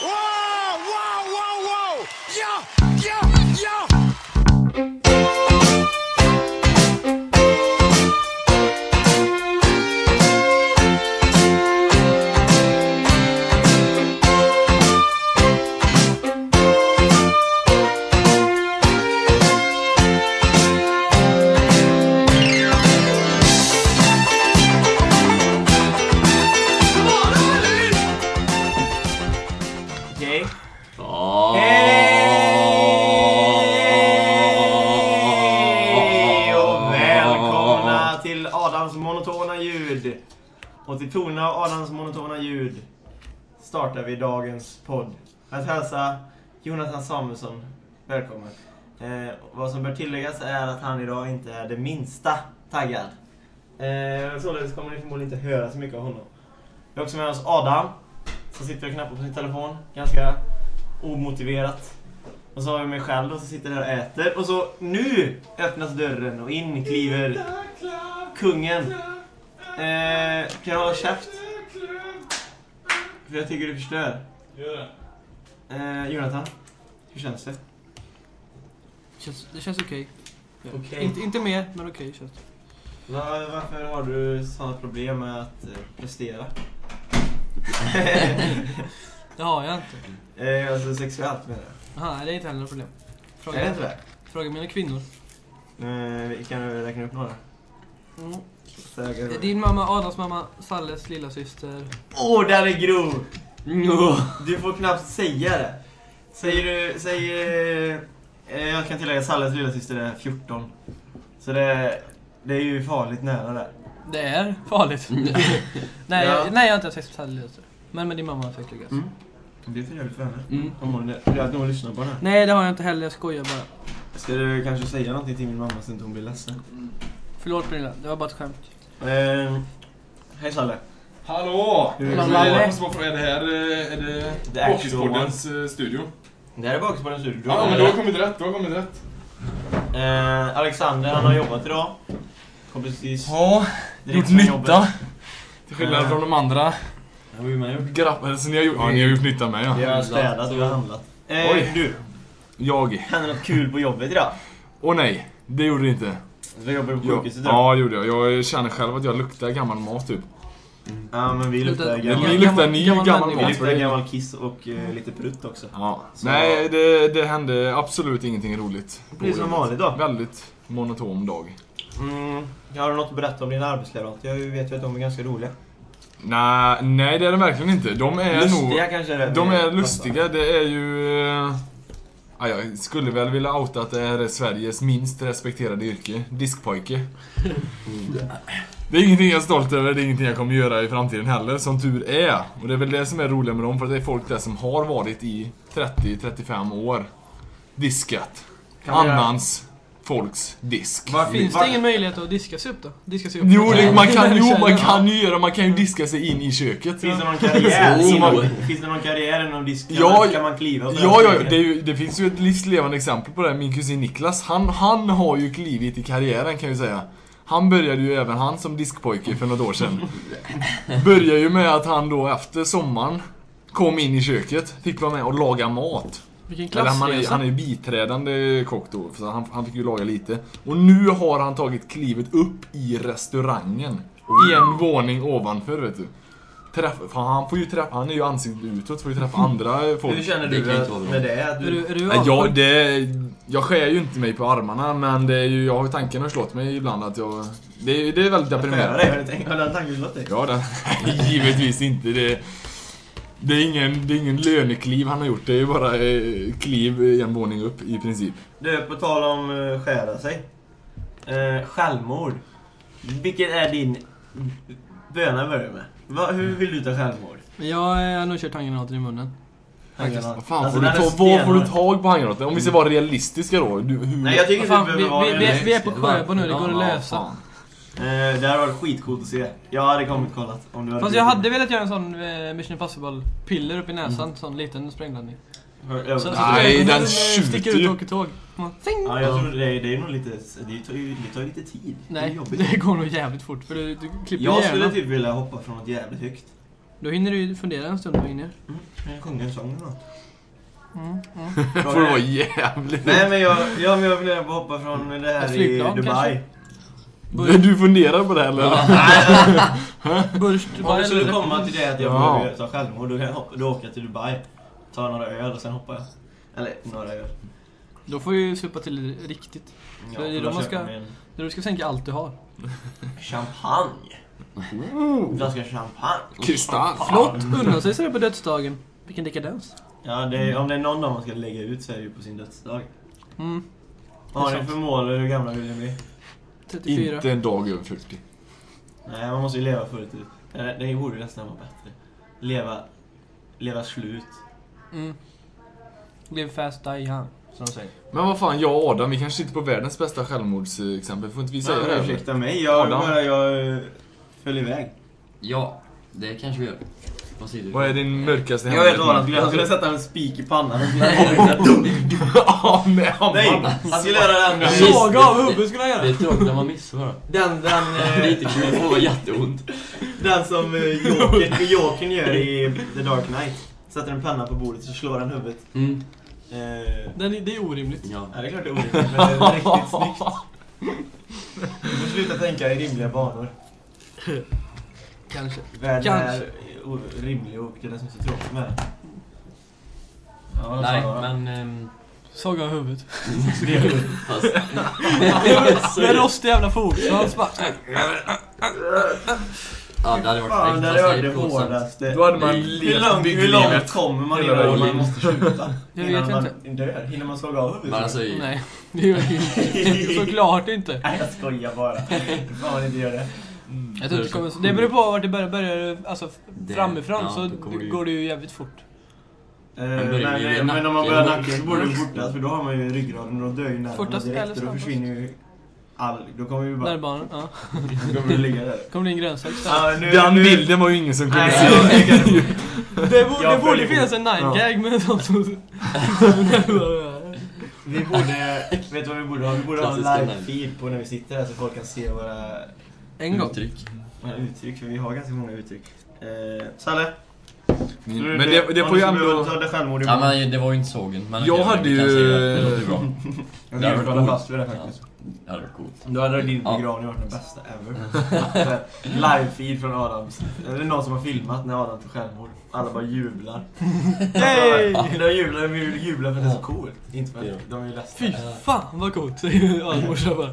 Wow, wow, wow, wow! Ja, för Att hälsa Jonathan Samuelsson välkommen. Eh, vad som bör tilläggas är att han idag inte är det minsta taggad. Eh, således kommer ni förmodligen inte höra så mycket av honom. Vi har också med oss Adam, som sitter och knappar på sin telefon. Ganska omotiverat. Och så har vi mig själv då, som sitter där och äter. Och så nu öppnas dörren och in kliver kungen. Eh, kan du hålla käft? För jag tycker du förstör. Gör det. Eh, Jonathan, hur känns det? Känns, det känns okej. Ja. Okej. Inte, inte mer, men okej känns det. Va- varför har du sådana problem med att eh, prestera? Det har jag inte. eh, alltså sexuellt menar jag. Aha, det är inte heller något problem. Fråga, Är det inte det? fråga mina kvinnor. Eh, kan du räkna upp några? Mm. Din mamma, Adams mamma, Salles lilla syster. Åh, där är grov! Du får knappt säga det. Säger du, säger... Eh, jag kan tillägga Salles lillasyster är 14. Så det, det är ju farligt nära där. Det är farligt. nej, Ja. jag, nej, jag har inte haft sex med Salles lilla syster. Men med din mamma har jag lyckas. Mm. Det är för jävligt för henne. Mm. Om hon, det är att någon lyssnar på den här. Nej, det har jag inte heller. Jag skojar bara. Ska du kanske säga någonting till min mamma så inte hon blir ledsen? Förlåt Pernilla, det var bara ett skämt. Eh, hej Salle. Hallå! Hur- Lalle. måste bara fråga, är det här är det The actual Bakispoddens eh, studio? Det här är den studio. Ja, men du har kommit rätt, du har kommit rätt. eh, Alexander, han har jobbat idag. Kom precis Ja, direkt gjort från nytta. jobbet. Till skillnad från de andra med gjort. grabbarna. Så ni har gjort, ja, ni har gjort nytta med Vi ja. har städat, vi har handlat. Eh, Oj. Du, Jag. hände något kul på jobbet idag? Åh nej, det gjorde det inte. Vi jobbar på sjukhuset idag. ja, det gjorde jag. Jag känner själv att jag luktar gammal mat typ. Ja, men vi luktar gammal... Gammal- luktar ny gammal gammal människa. Vi luktar gammal kiss och eh, lite prutt också. Ja. Så- Nej, det, det hände absolut ingenting roligt. Det blir som vanligt då. Väldigt monotom dag. Mm, har du något att berätta om dina arbetskamrater? Jag vet ju att de är ganska roliga. Nej, nej det är de verkligen inte. De är nog... Lustiga kanske är det De är lustiga, det är ju... eh, Ja, jag skulle väl vilja outa att det är Sveriges minst respekterade yrke. Diskpojke. Det är ingenting jag är stolt över, det är ingenting jag kommer göra i framtiden heller, som tur är. Och det är väl det som är roligt med dem, för det är folk där som har varit i 30-35 år. Diskat. Annans folks disk. Var, Finns var, det ingen möjlighet att diska sig upp då? Diska sig upp? Jo, det, man kan, jo, man kan ju göra, man kan ju diska sig in i köket. Finns det någon karriär? Så man- finns det någon karriär inom disk? Kan, Ja, man, kan man kliva? Ja, ja, det, ju, det finns ju ett livslevande exempel på det. Min kusin Niklas, han, han har ju klivit i karriären kan jag säga. Han började ju även han som diskpojke för något år sedan. Började ju med att han då efter sommaren kom in i köket, fick vara med och laga mat. Vilken Eller han, är, han är ju biträdande kock då, så han, han fick ju laga lite. Och nu har han tagit klivet upp i restaurangen. En våning ovanför vet du. Träffa, fan, han får ju träffa, han är ju ansiktet utåt, får ju träffa andra folk. Hur känner du att- med det? Att Är du, är du Nej, jag, det, jag skär ju inte mig på armarna, men det är ju, jag har ju tanken har slått mig ibland att jag... Det, är- det är väldigt deprimerande. Har den tanken slått dig? Ja, det, givetvis inte. Det, det, är ingen, det är ingen lönekliv han har gjort, det är ju bara eh, kliv en våning upp i princip. Du, på tal om uh, skära sig. Uh, självmord. Vilken är din böna börjar med? Va, hur vill du ta självmord? Jag eh, har nog kört handgranaten i munnen. Vad fan Alltså, får du ta, vad får du tag på handgranaten? Om vi ska vara realistiska då. Du, hur, Nej, jag tycker fan, vi, behöver vara vi, vi, vi är på. Sjöbo nu, det går att lösa. Eh, Det hade varit skitcoolt att se. Jag hade kommit och kollat om du hade Fast jag hade velat göra en sån eh, Mission Impossible-piller upp i näsan, sån liten sprängladdning. Ja, Så, så, Nej, den sticker skjuter ut ju. och åker tåg. Man, Fing! Ja, jag tror det är, det är nog lite... Det tar ju, det tar ju lite tid. det är Nej, jobbigt. det går nog jävligt fort för du, du klipper Jag skulle hjärnan. typ vilja hoppa från något jävligt högt. Då hinner du ju fundera en stund på Inger. Kan jag sjunga en sång då? Mm, mm. Får det vara jävligt... Nej men jag, jag, men jag på att hoppa från det här Ett i flygplan, Dubai. Du funderar på det här, eller? Burj Om Dubai det skulle eller? komma till det att jag Ja. behöver ta självmord, då, kan jag hoppa, då åker jag till Dubai. Tar några öl och sen hoppar jag. Eller några öl. Då får du supa till det riktigt. Ja, det är då då man ska- en Där du ska sänka allt du har. champagne. En flaska champagne. Kristall. Flott! Unna sig sådär på dödsdagen. Vilken dekadens. Ja, det är, om det är någon dag man ska lägga ut så är det ju på sin dödsdag. Mm. Vad har Det är ni för mål hur gamla vill ni bli? 34. Inte en dag över 40. Nej, man måste ju leva fullt ut. Det, det borde nästan vara bättre. Leva, leva slut. Mm. Live fast, die young. Som de säger. Men vad fan, jag och Adam, vi kanske sitter på världens bästa självmordsexempel. Får inte vi säga Nej, det? ursäkta mig, jag, Adam. bara, jag eh, föll iväg. Ja, det kanske vi gör. Vad säger du? Vad är din mörkaste Jag vet vad han hemlighet? skulle, han skulle sätta en spik i pannan. Ja, med Nej, hammaren. han skulle göra den... Såga av huvudet skulle han Det är göra. tråkigt när man missar bara. Den, den, Det är eh, inte kul, det får vara jätteont. den som eh, Jokern, Jokern gör i The Dark Knight. Sätter en penna på bordet så slår han huvudet. Mm. Eh, Den, är- det är orimligt. Ja. ja, det är klart det är orimligt, men det är riktigt snyggt. Du får sluta tänka i rimliga banor. Kanske. Världen Kanske. är orimlig och det är det som är så tråkigt med den. Ja, vad Nej, sa jag men... ehm, Såga av huvudet. fast... Med rostig jävla fotsvans bara. Ja, det hade varit Fan, det fast hade det varit är det plågsamt. hårdaste. Då hade man Hur levt långt, hur långt kommer man Hela innan man måste sluta? Jag vet innan man inte. dör? Hinner man såga av huvudet? Men alltså, Nej, det gör det inte. Såklart inte. Nej, jag skojar bara. Fan man inte gör det? Jag tror inte det, kommer, det beror på vart det börjar. börjar alltså Det- framifrån ja, så då kommer går det ju jävligt fort. Eh, börjar men, ju i men om man börjar nacken så borde det fortast för då har man ju ryggraden och då dör ju nerverna Fortast eller direkt och då snabbast? försvinner ju all... Då kommer vi bara... Nervbanan, ja. Då kommer du ligga där. Kommer bli en grönsak nu, Den nu, bilden var ju ingen som kunde Nej, se. jag, jag, jag, Det, borde, det borde finnas en nine Ja. med sånt som... vi borde... Vet du vad vi borde ha? Vi borde ha en live-feed på när vi sitter här så folk kan se våra, En gång. Uttryck. våra uttryck, för vi har ganska många uttryck. Eh, Salle? Men det, det får ju ändå... Ja, men det var ju inte sågen. Men Jag okej, hade vi ju- det. Låter bra. Jag vill hålla fast vid det faktiskt. Det hade varit coolt. Då hade din Ja. begravning varit den bästa ever. Live-feed från Adams. Är det någon som har filmat när Adam tog självmord? Alla bara jublar. Hey! De jublar, de vill jubla för att det är så coolt. Inte för att de är ledsna. Fy fan vad coolt, säger ja, morsan bara.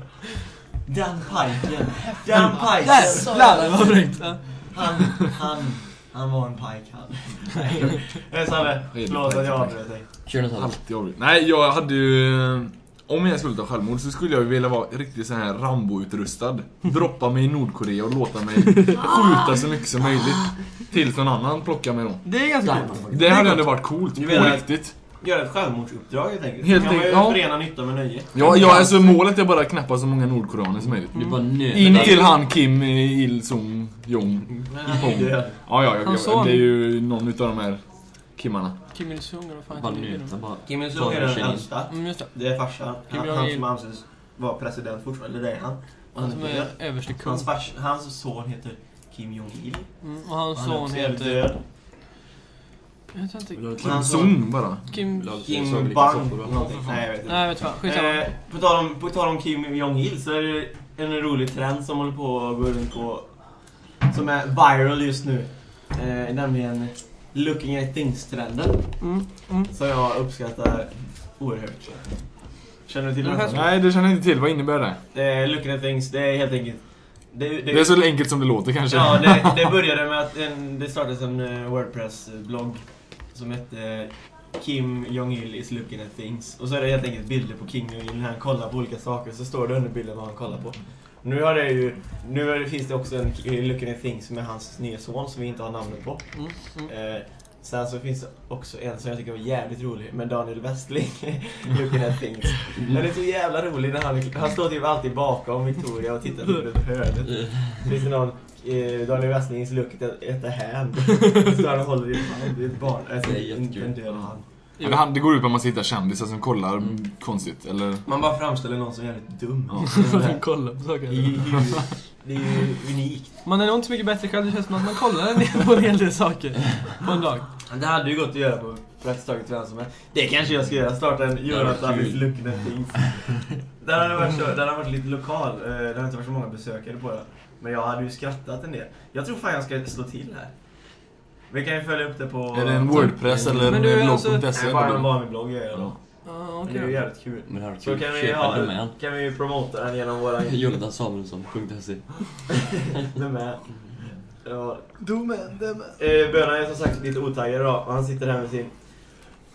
Den pajken. Den pajken. Jävlar fräckt. Ja. Han, han, han var en pajk han. Nej, Salle. Förlåt att jag avbröt dig. Kör något annat. Alltid avbryt. Nej, jag hade ju... Om jag skulle ta självmord så skulle jag ju vilja vara riktigt så här Rambo-utrustad. Droppa mig i Nordkorea och låta mig skjuta så mycket som möjligt. Tills någon annan plockar mig då. Det är ganska coolt. Det hade ändå varit coolt, på menar- riktigt. Gör ett självmordsuppdrag helt enkelt. Helt kan man ju enkelt, ja. förena nytta med nöje. Ja, ja, alltså målet är bara att knappa så många nordkoreaner som möjligt. Du bara nöter In dig. till han Kim Il Sung Jong. Men han är ju död. Ja, ja, ja, ja, det är ju någon utav de här Kimmarna. Kim Il-Sung eller vad fan bara. Kim Il-Sung är en den äldsta. Mm, just det. Det är farsan. Kim Han, han som anses vara president fortfarande, det är han. Och Han han som är överste kung. Hans, fars, hans son heter Kim Jong-Il. Mm, och hans Han son heter... död. Jag vet inte. Vill du ha Han ett så- Sung bara. Kim... Kim Bang. Nej, jag vet inte. Nej, jag vet fan. Skitsamma. Eh, på, tal om, på tal om Kim Jong-Il så är det en rolig trend som håller på att gå runt på som är viral just nu. Eh, nämligen looking at things-trenden. Mm, mm. Som jag uppskattar oerhört. Känner du till Mm, den? Nej, det känner jag inte till. Vad innebär det? Eh, looking at things, det är helt enkelt... Det, det, Det är så enkelt som det låter kanske. Ja, det, det började med att en, det startades en eh, Wordpress-blogg som hette Kim Jong-Il is looking at things. Och så är det helt enkelt bilder på Kim Jong-Il när han kollar på olika saker. Så står det under bilden vad han kollar på. Nu har det ju... Nu det, finns det också en looking at things med hans nya son som vi inte har namnet på. Mm, mm. Eh, sen så finns det också en som jag tycker var jävligt rolig med Daniel Westling. looking at things. Den är så jävla rolig när han, han står typ alltid bakom Victoria och tittar typ runt hörnet. Finns det någon eh, Daniel Westlings look at, the hand? Så han håller i ett barn. Alltså, jättekul. en död hand. Han- Det går ut på att man ska hitta kändisar som kollar konstigt, eller? Man bara framställer någon som jävligt dum. Ja. För att kolla på saker. Det är ju unikt. Man är nog inte så mycket bättre själv. Det känns som att man kollar på en hel del saker på en dag. Det hade ju gått att göra på praktiskt taget vem som helst. Det kanske jag ska göra. Starta en Jonathan is looking at things. Den hade varit, så, den hade varit lite lokal. Eh, Det har inte varit så många besökare på den. Men jag hade ju skrattat en del. Jag tror fan jag ska slå till här. Vi kan ju följa upp det på... Är det en Wordpress eller Men du, en alltså- blogg.se? Nej, bara en vanlig blogg jag gör. Ja, Det är ju okej. jävligt kul. Men det här är Så kul. kan vi, Köpa ha, domän. kan vi ju promota den genom våra... Jonathansamuelsson.se Domän. Ja. Domen, domen. Eh, Bönan är som sagt lite otaggad idag. och Han sitter här med sin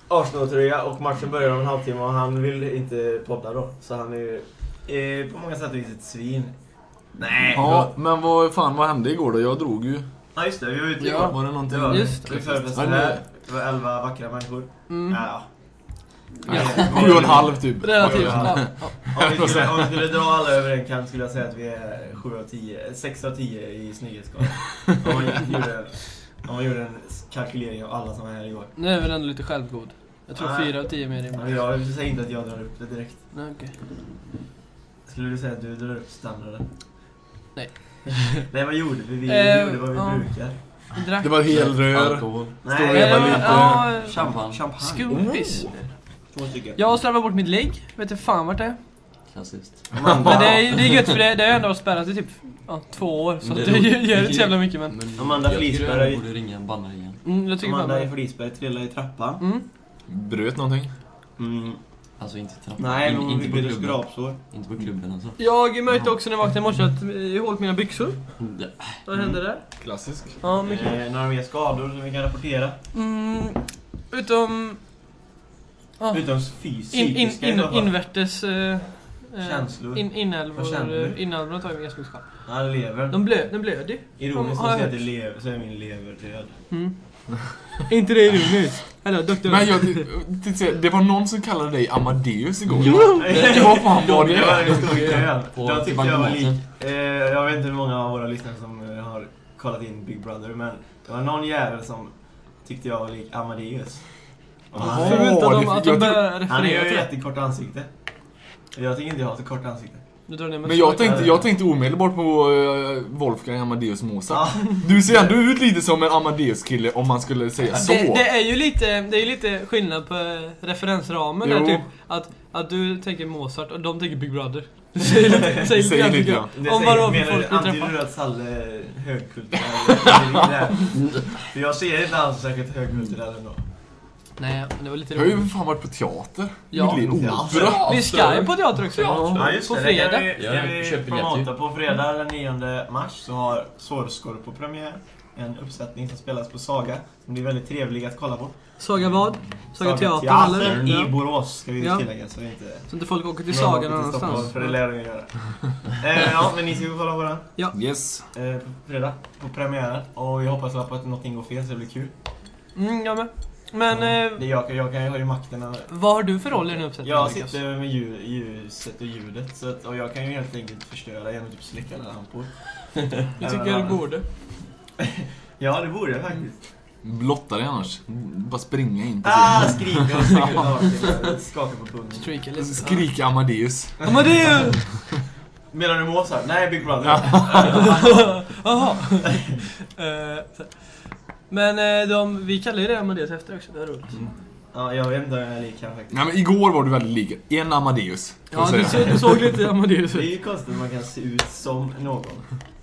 Arsenal-tröja och matchen börjar om en halvtimme och han vill inte podda då. Så han är ju eh, på många sätt och vis ett svin. Nej! Ja, men vad fan, vad hände igår då? Jag drog ju. Ja just det, vi var ute Ja, igår. Var det någonting? Det var Just vi. Vi förfestade Ja, det-. Det var elva vackra människor. Mm. Ja. Nej, Sju och en halv typ. Relativt. Ja. Ja. Om vi, skulle, om vi skulle dra alla över en kant skulle jag säga att vi är 7 av 10, 6 av 10 i snygghetsskala. Om man gjorde, om man gjorde en kalkylering av alla som var här igår. Nu är väl ändå lite självgod. Jag tror Nej. fyra av tio mer Men rimligt. jag säger inte att jag drar upp det direkt. Nej, okej. Skulle du säga att du drar upp standarden? Nej. Nej, vad gjorde vi? Vi Eh, gjorde vad vi ja. brukar. Drack Det var helrör. Alkohol. Nej, veva lite. Ja, Champagne. champagne. skumpis. Två stycken. Jag har slarvat bort mitt lägg. Vet inte fan vart det är. Klassiskt. Men det är, det är gött för det, det har ändå spärrat i typ ja, två år. Så Men det, det gör inte så jävla mycket men... Amanda jag tycker Flisberg- jag borde ringa en bannare igen. Mm, jag tycker Amanda Flisberg trillade i trappan. Mm. Bröt någonting. Mm. Alltså inte trappan. Nej, In, inte på klubben. skrapsår. Inte på klubben alltså. Jag märkte också när jag vaknade i morse att jag har hållit mina byxor. Ja. Vad hände där? Klassisk. Ja, mycket. Eh, några mer skador som vi kan rapportera? Mm, utom... Ja, Utom fys- in, in, in, invärtes... eh, eh, Känslor. In, Vad känner inälvor, du? inälvorna tar ju ganska mycket skada. Han lever. De blöder, den blöder. Ironiskt Har att lever, så är min lever död. Mm. Inte det ironiskt? Hallå, doktor. Men jag det var någon som kallade dig Amadeus igår. Ja. Vad fan var Det var det? en. På- Jag till tyckte jag var lik... Eh, jag vet inte hur många av våra lyssnare som eh, har kollat in Big Brother, men det var någon jävel som tyckte jag var lik Amadeus. Han. Förväntar fick att de börjar han är referera ju till det. jättekort ansikte. Jag tycker inte jag har så kort ansikte. Du drar ner med Men jag tänkte, jag tänkte omedelbart på uh, Wolfgang Amadeus Mozart. Ja. Du ser ändå ut lite som en Amadeus-kille om man skulle säga så. Det, det är ju lite, det är ju lite skillnad på eh, referensramen där Jo. typ. Att, att du tänker Mozart och de tänker Big Brother. Säger lite, säger lite Säger grann, lite. Det Om vad för menar, folk antyder träffar. du att Salle är högkulturell? För jag ser inte alls särskilt högkulturell ändå. Nej, men det var lite Jag har ju för fan varit på teater. Ja. Mitt liv. Opera. Vi ska ju på teater också. Ja, just på det. fredag. Det kan vi, Ja, kan vi köp biljett promota. På fredag den 9 mars så har Sorskor på premiär. En uppsättning som spelas på Saga. Som blir väldigt trevlig att kolla på. Saga vad? Saga teater eller? i Ja. Borås ska vi Ja. tillägga. Så, vi inte, Så inte folk åker till Saga någon till Stockholm, annanstans. För det lär de ju göra. eh, ja, men ni ska gå och kolla på den. Yes. Eh, på fredag. På premiären. Och jag hoppas på att någonting går fel så det blir kul. Mm, jag med. Men eh, Det jag, jag, kan, jag har ju makten över vad har du för roll i den uppsättningen? Jag Lukas? sitter med ljud, ljuset och ljudet så att, och jag kan ju helt enkelt förstöra genom att typ släcka alla lampor. Jag tycker du borde. Ja, det borde jag faktiskt. Blotta dig annars. Bara springa in på Ah, skrika och springa. Skaka på pungen. Lite. Skrika Amadeus. Ju... Menar du Mozart? Nej, Big Brother. Jaha. Eh, så- Men eh, de, vi kallar ju det Amadeus efter också, det är roligt. Ja, jag vet inte om jag är lik här faktiskt. Nej men igår var du väldigt lik en Amadeus. Ja, du, så, du såg lite Amadeus Det är ju konstigt att man kan se ut som någon.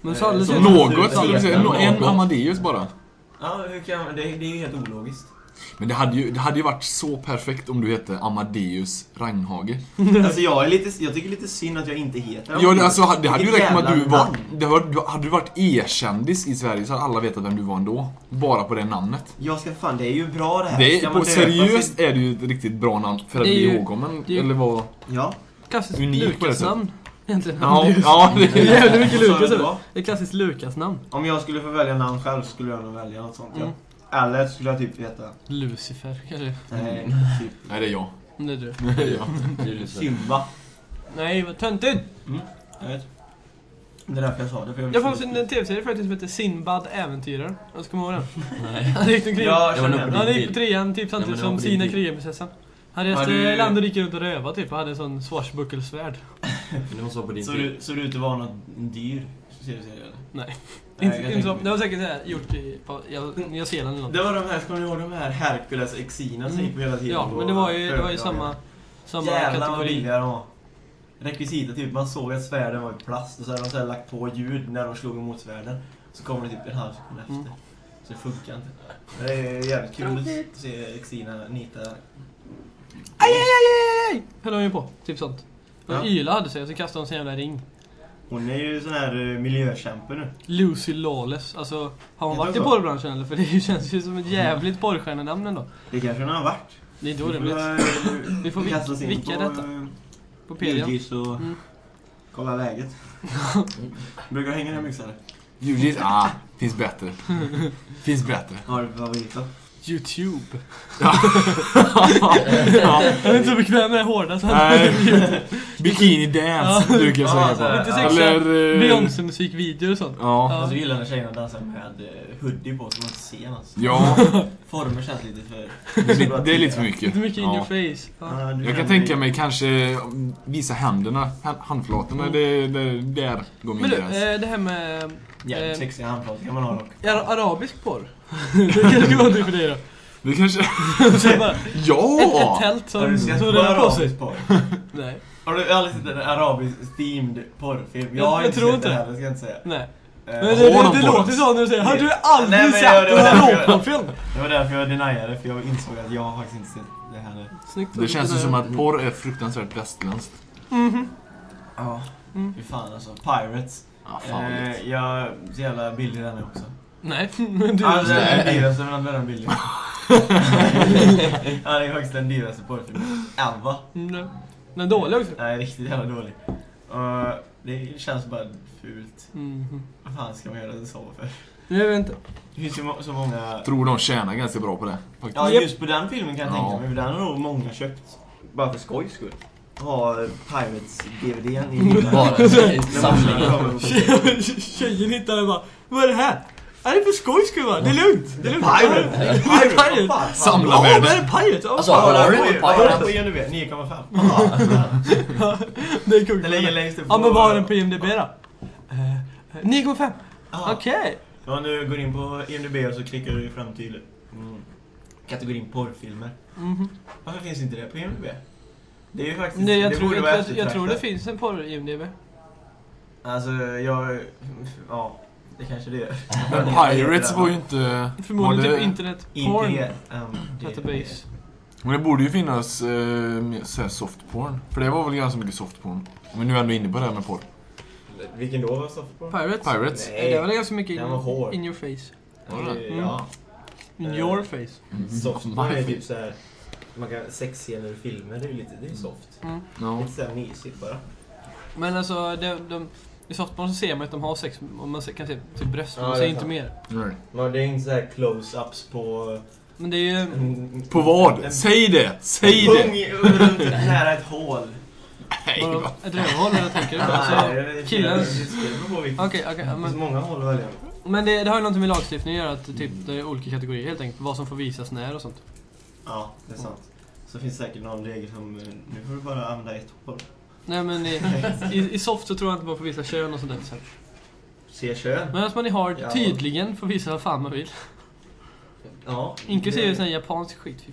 Men Salle Eh, ser som Något skulle du säga. Något. En Amadeus bara. Ja, hur kan det, det är ju helt ologiskt. Men det hade, ju, det hade ju varit så perfekt om du hette Amadeus Ragnhage. Alltså jag är lite, jag tycker lite synd att jag inte heter Ja, det, alltså, det hade ju räckt med att du var... Det du, hade du varit e-kändis i Sverige så hade alla vetat vem du var ändå. Bara på det namnet. Jag ska fan, det är ju bra det här. Det är, på seriöst är det ju ett riktigt bra namn för att bli ihågkommen. Eller vad... Ja. Klassiskt Lukas-namn. Egentligen. Ja, Amadeus. ja det Det är jävligt mycket Lukas? Det är klassiskt Lukas-namn. Om jag skulle få välja namn själv skulle jag nog välja något sånt, Mm. ja. Eller skulle jag typ heta... Lucifer, kanske. Nej, typ Nej, det är jag. Det är du. Det är jag. Det är. Simba. Nej, vad töntigt! Jag vet. Det är därför jag sa det. För jag Jag får en en tv-serie förut som heter Sinbad Äventyraren. Jag ska komma ihåg den. Nej. Han gick omkring. Ja, Jag känner. Ja, det gick på trean typ samtidigt Ja, men det var som på din Sina tid. krigarprinsessan. Han Har reste du- land och rike runt och rövade typ och hade en sån swashbuckelsvärd. Men det måste vara på din Så tid. du, så du ut att vara något dyr? tv-serie eller? Nej. Nej, Inte, jag inte så, tänker- det var säkert här gjort i på, ja, Nya Zeeland eller något. Det var de här, kommer ni ihåg de här Hercules Exina som gick på hela tiden? Ja, på men det var ju, det var ju samma, samma Jävlar vad billiga de var. Rekvisita typ, man såg att svärden var i plast och så hade de så här lagt på ljud när de slog emot svärden. Så kommer det typ en halv sekund efter. Mm. Så det funkar inte. Men det är jävligt kul att se Exina nita. Aj, aj, aj, aj, aj! Höll hon ju på. Typ sånt. Och Ja. Yla hade sig och så kastade hon sin jävla ring. Hon är ju sån här eh, miljökämpe nu. Lucy Lawless. Alltså, har hon varit i porrbranschen eller? För det känns ju som ett jävligt porrstjärnenamn ändå. Det kanske hon har varit. Det är inte Vi får, orimligt. eh, Vi får oss in vicka på, detta. eh, På. UGs och Mm. kolla läget. Brukar hänga där mycket eller? Ljudligt? Ah, finns bättre. finns bättre. Har du favorit då? Youtube. ja. Jag är inte så bekväm med det hårda så Nej. Bikini dance Ja. brukar jag Ja, så säga på. Lite sexiga eh, Beyoncé-musikvideor och sånt. Ja. Alltså jag gillar när tjejerna dansar med hoodie på så man inte ser något. Ja, Former känns lite för... det är lite- det är lite för mycket. Lite mycket in Ja. your face. Ja. Ja, du Jag kan tänka mig kanske mm, visa händerna, hand- handflatorna, det, det, där går min Men du, gräns. eh, det här med Jävligt Eh, sexiga handflat kan man ha dock. ar- arabisk porr. Det kanske vara någonting för dig då. Det kanske... Bara, ett, ett Ja! tält Har du som sett som på sig. arabisk porr? Nej. Har du aldrig sett en arabisk themed porrfilm? Jag Jag- har jag inte tror sett inte det heller, ska jag inte säga. Nej. Eh, Men det, det, det, låter så när du säger Har du Nej, aldrig jag- sett var en råporrfilm? Det var därför jag deniade, för jag insåg att jag har faktiskt inte sett det här. Snyggt. Det känns ju som att porr är fruktansvärt västerländskt. Ja. Mm. Fy fan alltså. Pirates. Ja, fan vad. Eh, jag så jävla billig den är också. Nej, men du... Ja, det är den dyraste men den är billig. ja, det är faktiskt den dyraste porrfilmen. Ever. Mm, Den är dålig också. Nej, riktigt jävla dålig. Och det känns bara fult. Mhm. Vad fan ska man göra det så för? Jag vet inte. Det finns ju så många... Tror de tjänar ganska bra på det. Faktiskt. Ja, just på den filmen kan jag Ja. tänka mig. för Den har nog många köpt. Bara för skojs skull. Ha Pirates-DVDn i. Bara samlingen. film. Tjejen hittade bara Vad är det här? Är det för skojs skull va? Det är lugnt. Det är lugnt. Pirate! Det är Pirate! Vad fan? Samla Ja, är det Pirate? Ja, Alltså, fan. Ja, har den du på- en ja, Pirate? på IMDB, 9,5. Det är kul. Den ligger längst upp Ja, men vad har den på IMDB då? Eh, 9,5. Ja. Okej. Ja, nu går in på IMDB och så klickar du fram till mm, kategorin porrfilmer. Mhm. Varför finns inte det på IMDB? Det är ju faktiskt... Nej, jag det tror, jag, tror det finns en porr IMDB. Alltså, jag... Ja, det kanske det gör. Men Pirates var ju inte... Förmodligen var det- typ internet porn um, database. Men det borde ju finnas eh, mer så här soft porn. För det var väl ganska mycket soft porn. Om vi nu är ändå inne på det här med porr. Vilken då var softporn? Pirates? Pirates. Nej. Det var väl ganska mycket in, in your face. Var det? Mm. Ja. In your face. Softporn är typ såhär... Man kan sexscener i filmer, det är ju lite... Det är soft. Mm. Ja. Lite såhär mysigt bara. Men alltså, de, de, i softporn så ser man att de har sex och man kan se typ bröst, men Ja, man ser inte mer. Nej. Men det är inte såhär close-ups på... Men det är ju... en- På vad? en- Säg det! Säg en det! pung runt nära ett hål. Nej, vad- ett rövhål eller tänker du? Nej, Alltså, det är- killens... Okej, okej. ja, Det finns många hål att välja men det, det har ju någonting med lagstiftning att göra, att typ, det är olika kategorier helt enkelt. Vad som får visas när och sånt. Ja, det är sant. Så finns det säkert någon regel som... eh, Nu får du bara använda ett hål. Nej men i, i, i soft så tror jag inte man får visa kön och sånt där. sen. Se kön. Medan man i hard Ja. tydligen får visa vad fan man vill. Ja. Inklusive det- sån japansk skit. Fy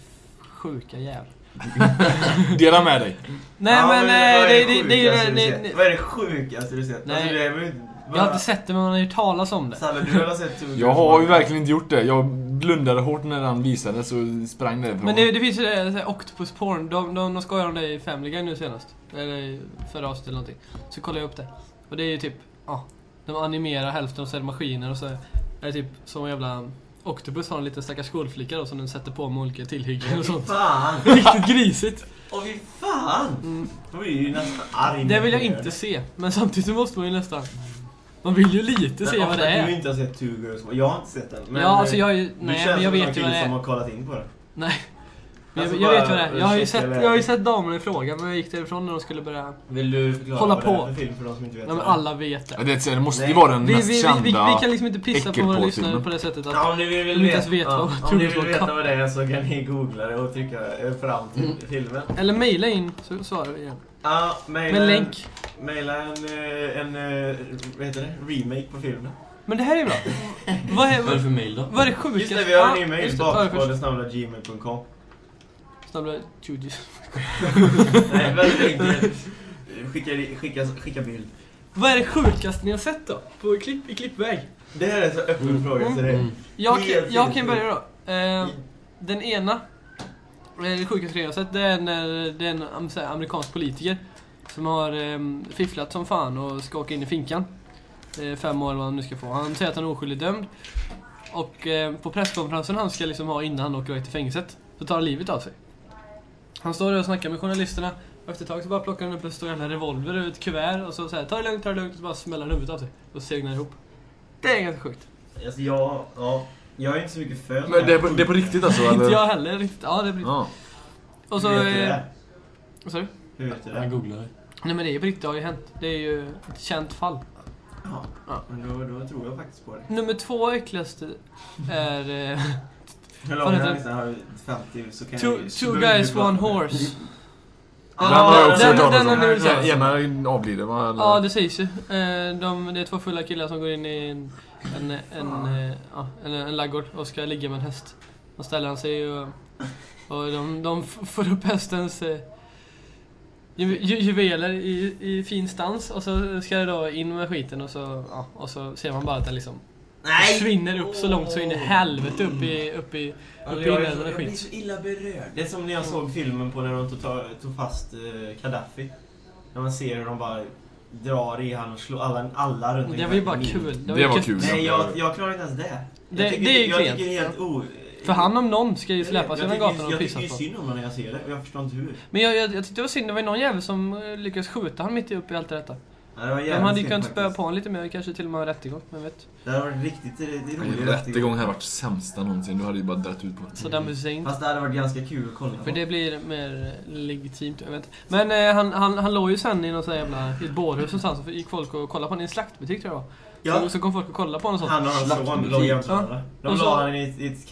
sjuka jävlar. Dela med dig. Nej Ja, men vad nej, är det, det, det sjukaste du det- det- Vad är det sjukaste du sett? Nej. Alltså, det är väl Jag har inte sett det men man har ju talas om det. Salle, du har sett Jag har ju verkligen inte gjort det. Jag blundade hårt när han visade så sprang därifrån. Men det, det finns ju det, så här Octopus Porn, de, de, de skojade om det i Family Guy nu senast. Eller i förra avsnittet eller någonting. Så kollade jag upp det. Och det är ju typ, ja. De animerar hälften och så är det maskiner och så är det typ som en jävla Octopus har en liten stackars skolflicka då som den sätter på med olika tillhyggen och sånt. fan! Riktigt grisigt. Åh fy fan! Mm. Då blir ju nästan arg. Det vill jag inte se. Men samtidigt måste man ju nästan... Man vill ju lite det. se vad det Du är. inte har sett Two Girls. Jag har inte sett den. Men Ja, alltså jag ju... du Nej, känns men jag som en vet ju kille vad det som har kollat in på det. Nej. Jag, Alltså jag vet vad det är. Jag har, ju sett, jag har ju sett damerna i fråga, men jag gick därifrån när de skulle börja... Vill du förklara Hålla vad det är på. för film för de som inte vet Ja, men vad det är? alla vet det. Det, det måste ju Nej. vara den Vi, mest vi, vi, kända... vi, vi kan liksom inte pissa på våra lyssnare på det sättet att... Ja, om ni vill, vill inte veta, ens vet ja, vad om ni vill veta vad det är så kan ni googla det och trycka eh, fram till Mm. filmen. Eller mejla in så svarar vi igen. Ja, mejla Med en- länk. Mejla en, eh, en, eh, vad heter det, remake på filmen. Men det här är bra. vad, är, Vad är det för mail då? vad är det sjukaste? Just det, vi har en ny mail. Bakspodden.gmail.com Snabbla Judis. Nej, väldigt enkelt. Skicka, skicka, skicka bild. Vad är det sjukaste ni har sett då? På klipp, I klippväg? Det här är så öppen Mm. fråga så det Mm. Jag, Helt kan- jag kan börja då. Eh, den ena, Eh, det sjukaste jag har sett, det är när eh, det är en här, amerikansk politiker som har eh, fifflat som fan och ska åka in i finkan. Eh, fem år eller vad han nu ska få. Han säger att han är oskyldigt dömd. Och eh, på presskonferensen han ska liksom ha innan han åker iväg till fängelset, så tar han livet av sig. Han står där och snackar med journalisterna och efter ett tag så bara plockar han upp en stor jävla revolver ur ett kuvert och så säger ta det lugnt, ta det lugnt och så bara smäller han huvudet av sig. Och segnar ihop. Det är ganska sjukt. Alltså ja, jag är inte så mycket för Men det är, på, det är på riktigt alltså? Inte jag heller riktigt. Ja, det blir... Ja. Och så... Hur vet du Eh, det? vad sa du? Hur vet du Jag det? googlar det. Nej men det är på riktigt, det har ju hänt. Det är ju ett känt fall. Ja, Ja. men då, då tror jag faktiskt på det. Nummer två äckligaste är... Eh, Hur lång är listan? Har vi 50 så kan two, jag... two guys, one horse. Den har jag också den- hört talas om. Ena avlider? Eller? Ja, det sägs ju. Eh, de, det är två fulla killar som går in i en, en, en, eh, ja, en, en laggård och ska ligga med en häst. Då ställer han sig och, och de, de får upp hästens eh, ju, ju, juveler i, i fin stans och så ska det då in med skiten och så, ja, och så ser man bara att den liksom försvinner upp så långt så in i helvete upp i, upp i, upp i jag, jag blir så illa berörd. Det är som när jag såg filmen på när de tog, tog fast eh, Gaddafi. När man ser hur de bara drar i han och slår alla, alla runt Det var ju bara kul. Det ju var gött. kul. Nej, jag, jag klarar inte ens det. Det- jag tycker, det är jag klent. det helt o... För han om någon ska ju Jag släpas jag gatan och pissas Jag på. tycker synd om honom när jag ser det och jag förstår inte hur. Men jag, jag, jag tyckte det var synd, det var ju någon jävel som eh, lyckades skjuta han mitt uppe i allt detta. De hade ju kunnat spöa på honom lite mer, kanske till och med ha rättegång, vem vet. Det hade varit riktigt det, är. Rättegång hade varit sämsta någonsin. Du hade ju bara dragit ut på det. Saddam Hussein. Fast det hade varit ganska kul att kolla på. För det blir mer eh, legitimt, jag vet. Men eh, han, han, han låg ju sen i någon sån här jävla, i ett bårhus någonstans och gick folk och kollade på honom i en slaktbutik tror jag var. Ja. Så, så kom folk och kollade på honom och sånt. Han och hans son låg jämte. De la han i ett, i ett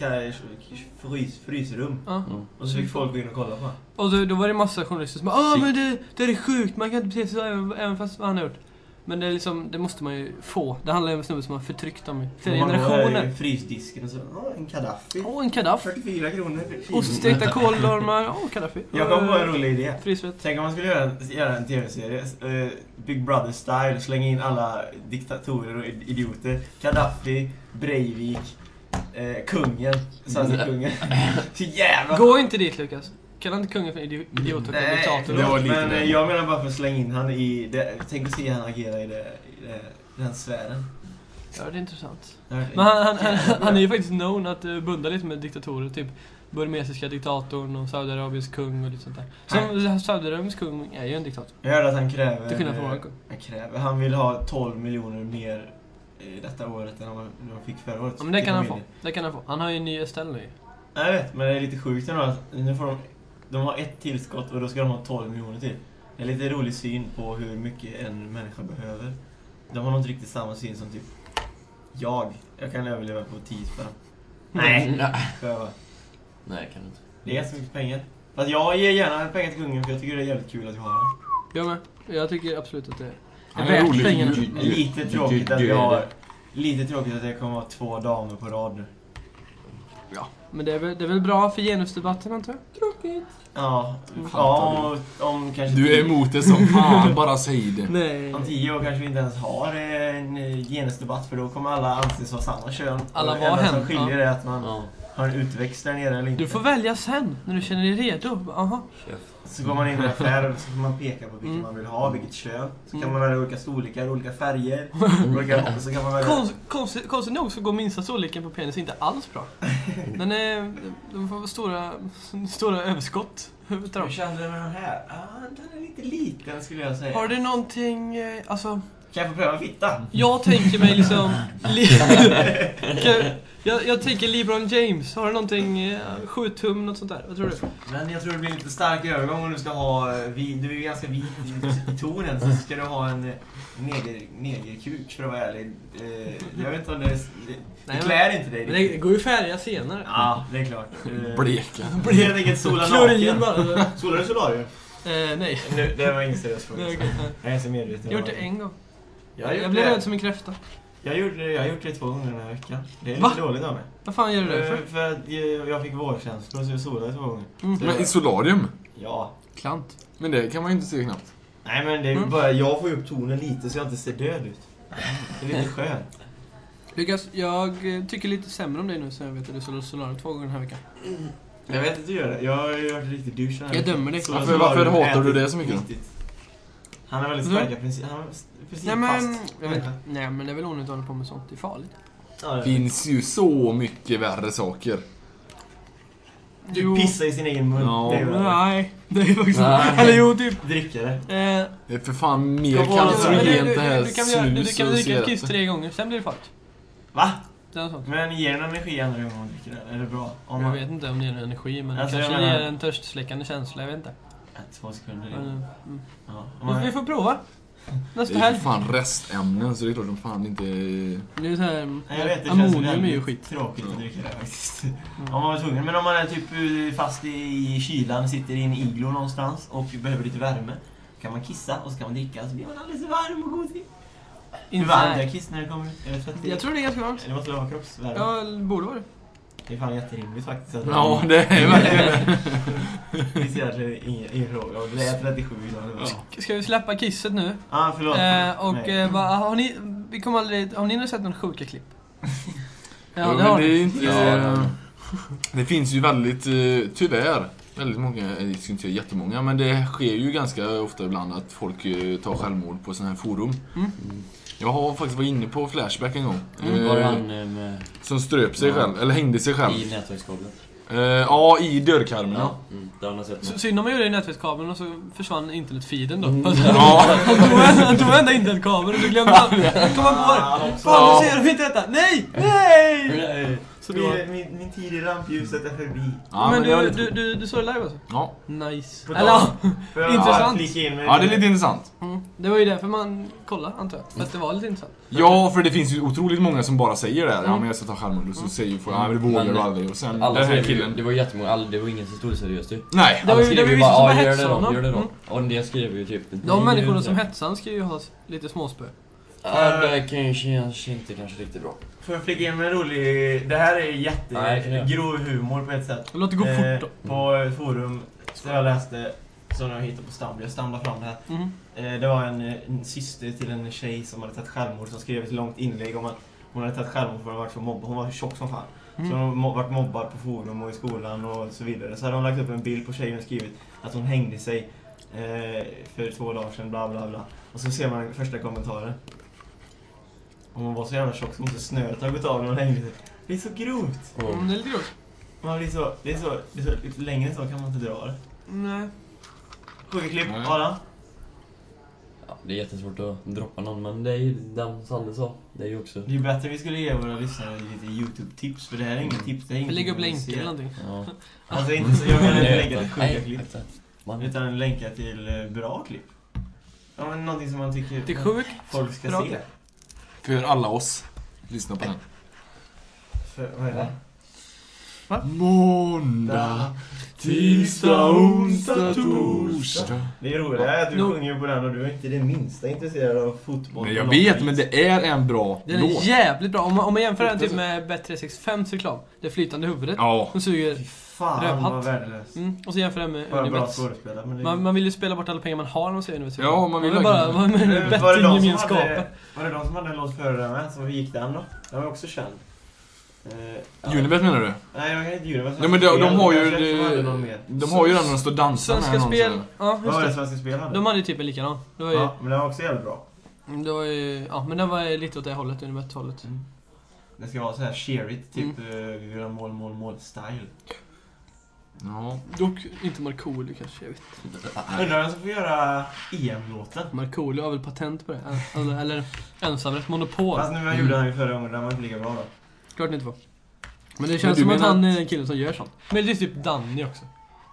frys, frysrum. Ja. Mm. Och så fick folk gå in och kolla på honom. Och då, då var det massa journalister som bara ah men det, det är sjukt, man kan inte bete sig så även, även fast vad han har gjort. Men det är liksom, det måste man ju få. Det handlar ju om en snubbe som har förtryckt dem i flera man generationer. frysdisken och så, ja en Gaddafi. Åh, en kadaff. 44 kronor. Oststekta kåldolmar. Åh, kadaffi. Jag kom på en rolig idé. Frysvett. Tänk om man skulle göra, göra en tv-serie, eh, Big Brother style, slänga in alla diktatorer och idioter. Gaddafi, Breivik, eh, kungen, svenska kungen. Så jävla... Gå inte dit Lukas. Kalla inte kungen för idi- idiot och Nej, diktator. det var lite men eh, jag menar bara för att slänga in han i det, Tänk att se han agera i, det, i det, den sfären. Ja, det är intressant. Men han, han, han, han är ju faktiskt known att uh, bunda lite med diktatorer. Typ burmesiska diktatorn och Saudiarabiens kung och lite sånt där. Som Saudiarabiens kung är ju en diktator. Jag hörde att han kräver... Till skillnad från våran kung. Han kräver, han vill ha 12 miljoner mer eh, detta året än vad de fick förra året. Ja, men det till kan han få. Det kan han få. Han har ju en ny Estelle nu. Jag vet, men det är lite sjukt ändå att nu får de... De har ett tillskott och då ska de ha 12 miljoner till. Det är lite rolig syn på hur mycket en människa behöver. De har nog inte riktigt samma syn som typ jag. Jag kan överleva på 10 spänn. Nej, jag. Nej, jag kan inte. Det är ganska mycket pengar. Fast jag ger gärna pengar till kungen för jag tycker det är jävligt kul att vi har honom. Jag med. Jag tycker absolut att det är Han värt rolig. pengarna. Lite tråkigt att du jag har... Lite tråkigt att jag kommer ha två damer på rad nu. Men det är, väl, det är väl bra för genusdebatten antar jag? Tråkigt. Ja, ja och om kanske... Du är emot det som fan, bara säg det. Nej. Om tio år kanske vi inte ens har en eh, genusdebatt för då kommer alla anses vara samma kön. Alla var enda hen, som skiljer är att man Ja, har en utväxt där nere eller inte. Du får välja sen, när du känner dig redo. Aha. Så går man in i en affär och så får man peka på vilket Mm. man vill ha, vilket kön. Så kan Mm. man välja olika storlekar, olika färger. olika, så kan man välja... Konst, konstigt, konstigt nog så går minsta storleken på penis inte alls bra. Den är... Den får stora, stora överskott. Hur kände du med den här? Ja, den är lite liten skulle jag säga. Har du någonting, eh, alltså... Kan jag få pröva en fitta? Jag tänker mig liksom... Jag, jag tänker LeBron James. Har du någonting... eh, Sju tum, något sånt där? Vad tror du? Men jag tror det blir lite stark övergång om du ska ha... eh, vi- Du är ju ganska vit i, tonen, så ska du ha en eh, neger, negerkuk för att vara ärlig. Jag vet inte om det... Det, det Nej, klär inte dig Men det går ju färga senare. Ja, det är klart. Bleka. Blir helt enkelt sola naken. Solar du solarium? Eh, nej. Nu, det var ingen seriös fråga. Nej. Jag är så medveten. Jag har gjort det en gång. Jag, Jag, blev rädd som en kräfta. Jag, gjorde, jag har gjort det två gånger den här veckan. Det är Va? lite dåligt av mig. Vad fan gör du det Eh, för? För att jag- jag fick vårkänslor så jag solade två gånger. Mm. Så- Men i solarium? Ja. Klant. Men det kan man ju inte se knappt. Nej men det är Mm. bara, jag får ju upp tonen lite så jag inte ser död ut. Det är lite skönt. Lukas, jag eh, tycker lite sämre om dig nu sen jag vet att du sålde Solarium två gånger den här veckan. Jag vet inte hur jag gör det. Jag har ju varit riktigt douche den här Jag veckan. dömer dig. Varför- varför du hatar du det så mycket då? riktigt. Han har väldigt Mm. starka principer. Han har princip Nej men, fast. jag vet, nej men det är väl onödigt att hålla på med sånt. Det är farligt. Ja, det- finns ju så mycket värre saker. Du pissar i sin egen mun. Ja. Det är väl- Nej, det är faktiskt Nej. Eller jo, typ. Dricka det. Eh, Det är för fan mer du, cancerogent du, det här du, kan göra, du, kan dricka ett kiss tre gånger, sen blir det farligt. Va? Det är. Men ger den energi andra gången man dricker det? Är det bra? Om Jag man... vet inte om det ger energi, men det Alltså, jag kanske menar- ger en törstsläckande känsla, jag vet inte. Två sekunder Men, in. mm. Ja. Vi, vi får prova. Det Nästa är ju helg. för fan restämnen så det är klart de fan inte... Det är så här, Nej, jag vet, det känns ammonium är ju skit. tråkigt att dricka det faktiskt. Om man var tvungen. Men om man är typ eh, fast i kylan, sitter i en iglo någonstans och behöver lite värme. kan man kissa och så kan man dricka så blir man alldeles varm och gosig. Hur varmt är kiss när det kommer ut? Är det 30? Jag tror det är ganska varmt. Det måste vara kroppsvärme. Ja, det borde vara det. Det är fan jätterimligt faktiskt. Att Ja, det är verkligen det. Vi ser att det är ingen, ingen fråga. Och Det är 37 grader. Ja, Ska vi släppa kisset nu? ah, förlåt. Eh, och eh, va, har ni, vi kommer aldrig, har ni nu sett någon sjuka klipp? Ja, det har det är ni. inte... Ja. Det finns ju väldigt, eh, tyvärr, väldigt många, jag ska inte säga jättemånga, men det sker ju ganska ofta ibland att folk eh, tar självmord på sådana här forum. Mm. Jag har faktiskt varit inne på Flashback en gång. Mm. Var det Eh, han eh, med, Som ströp sig Ja. själv, eller hängde sig själv. i nätverkskablet? Eh, ja, i dörrkarmen. Ja. Mm. Synd om man gjorde det i nätverkskabeln och så försvann internetfeeden då. Mm. Ja. Han tog en- Han tog enda internetkabeln och så glömde han. Kom han på det. Fan, nu ser de inte detta. Nej! Nej! Nej. Så Min, min, min tid i rampljuset är förbi. Ja, men men det du, lite- du, du, du såg det live alltså? Ja. Nice. Eller ja. Intressant. in ja, det är lite intressant. Mm. Det var ju därför man kollade antar jag. För att det var lite intressant. Ja, för det finns ju otroligt många som bara säger det. Ja, Mm. men jag ska ta självmord. Och så säger folk, ja men det vågar du aldrig. Och sen Alla den här ju- killen. Det var jättemånga, all, det var ingen som stod det seriöst ju. Nej. Det var ju- det ju ju vissa bara som ja, det hetsade då, honom." gör det då. Mm. Och del skrev ju typ... De människorna som hetsade han ska ju ha lite småspö. Ja, det kanske kanske inte kanske riktigt bra. Får jag flika in med en rolig... Det här är jättegrov humor på ett sätt. Låt det gå Eh, fort då. På ett forum som jag läste, som jag hittade på Stumble, jag stamlade fram det här. Mhm. Eh, Det var en, en syster till en tjej som hade tagit självmord som skrev ett långt inlägg om att hon hade tagit självmord för att hon varit så mobbad. Hon var tjock som fan. Mm. Så hon har varit mobbad på forum och i skolan och så vidare. Så hade hon lagt upp en bild på tjejen och skrivit att hon hängde sig eh, för två dagar sedan, bla bla bla. Och så ser man den första kommentaren. Om hon var så jävla tjock så måste snöret ha gått av när hon hängde sig. Det är så grovt. Och, Mm, det är lite grovt. Man blir så, det är så, det är så lite längre än så kan man inte dra det. Nej. Sjuka klipp, Nej. Adam. ja, det är jättesvårt att droppa någon men det är ju den Salle sa. Det är ju också... Det är bättre vi skulle ge våra lyssnare lite YouTube-tips, för det här är inga tips, det är inget lägger upp man länkar eller någonting. Ja. Alltså inte så, jag menar inte lägga till sjuka klipp. Man, Utan länka till eh, bra klipp. Ja men någonting som man tycker Det är sjukt. folk ska Bra se. klipp. För alla oss. Lyssna på den. För, vad är det? Måndag, tisdag, onsdag, torsdag. Det är roligt är att du No. sjunger på den och du är inte det minsta intresserad av fotboll. Men på jag vet, men det är en bra Den är låt. jävligt bra. Om man, om man jämför den typ med Bet365 reklam. Det flytande huvudet. Ja. Som suger. Fan Rövhatt. vad värdelöst. Mm. Och så jämför den med Bara bra Unibets. skådespelare. Men det... Man, man vill ju spela bort alla pengar man har när man ser Unibets. Ja, man vill bara verkligen- vara med i Eh, var, det de som bettinggemenskapen. hade, var det de som hade en låt före den med? Så hur gick den då? Den var också känd. Eh, ja. Unibet menar du? Nej, jag kan inte Unibet. Nej men de, de har ju... Kanske som hade någon mer. De har ju den när de står och dansar med Svenska någon Spel. sån- Ja, Vad var det just det. Svenska Spel hade? De hade ju typ en likadan. Det var ju, Ja, men den var också jävligt bra. det var ju, ja men den var ju lite åt det hållet, Unibet-hållet. Det ska vara så här cheerigt, typ Mm. mm. vi vill ha mål, mål, mål style. Ja. Dock inte Markoolio kanske, jag vet Undrar vem som får göra EM-låten? Markoolio har väl patent på det? Eller, eller ensamrätt, monopol. Fast nu gjorde han ju förra gången, den var inte lika bra då. Klart ni inte får. Men det känns du som att han är en kille som gör sånt. Men det är typ Danny också.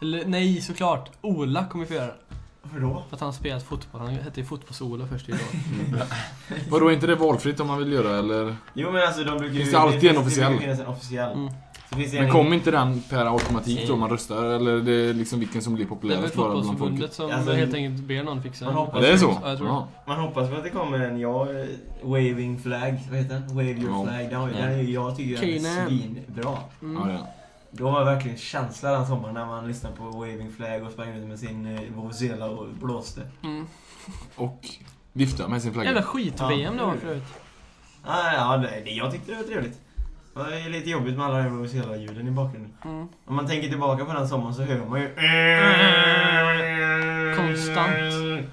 Eller nej, såklart. Ola kommer få göra det. Varför då? För att han spelat fotboll. Han hette ju Fotbolls-Ola först i dag. Vadå, är inte det valfritt om man vill göra eller? Jo men alltså de brukar ju... Finns det alltid en det officiell? brukar finnas en officiell. Mm. Men en... kommer inte den per automatik då om man röstar? Eller är det liksom vilken som blir är väl populärast bara bland folket? som Alltså, helt enkelt ber någon fixa man hoppas- Ja, det är så? Ja, jag tror det. Ja. Man hoppas på att det kommer en, ja, Waving Flag, vad heter den? Wave Your Ja. Flag. Den, Ja. den är, jag tycker den är svinbra. Mm. Ja, är. De har verkligen känsla den sommaren när man lyssnar på Waving Flag och sprang ut med sin eh, vuvuzela och blåste. Mm. Och vifta med sin Jävla flagga. skit-VM det var förut. Ah, ja, det, jag tyckte det var trevligt. Det var lite jobbigt med alla de vuvuzela-ljuden i bakgrunden. Mm. Om man tänker tillbaka på den sommaren så hör man ju... Konstant.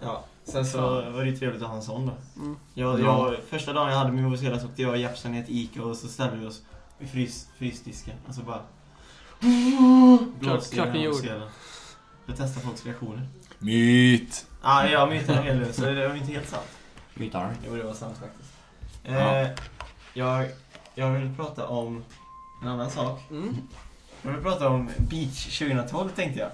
Ja, sen så var det ju trevligt att ha en sån då. Mm. Jag, Ja. jag, första dagen jag hade min vuvuzela så åkte jag och Jeppsen ner till Ica och så ställde vi oss vid frys, frysdisken. Alltså bara... blåste klart här gjorde. vuvuzelan. För att testa folks reaktioner. Myt! Ja, jag mytade en hel del så det var inte helt sant. Mytar. Jo, det var sant faktiskt. Ja. Eh, jag, jag vill prata om en annan sak. Mm. Jag vill prata om Beach 2012 tänkte jag.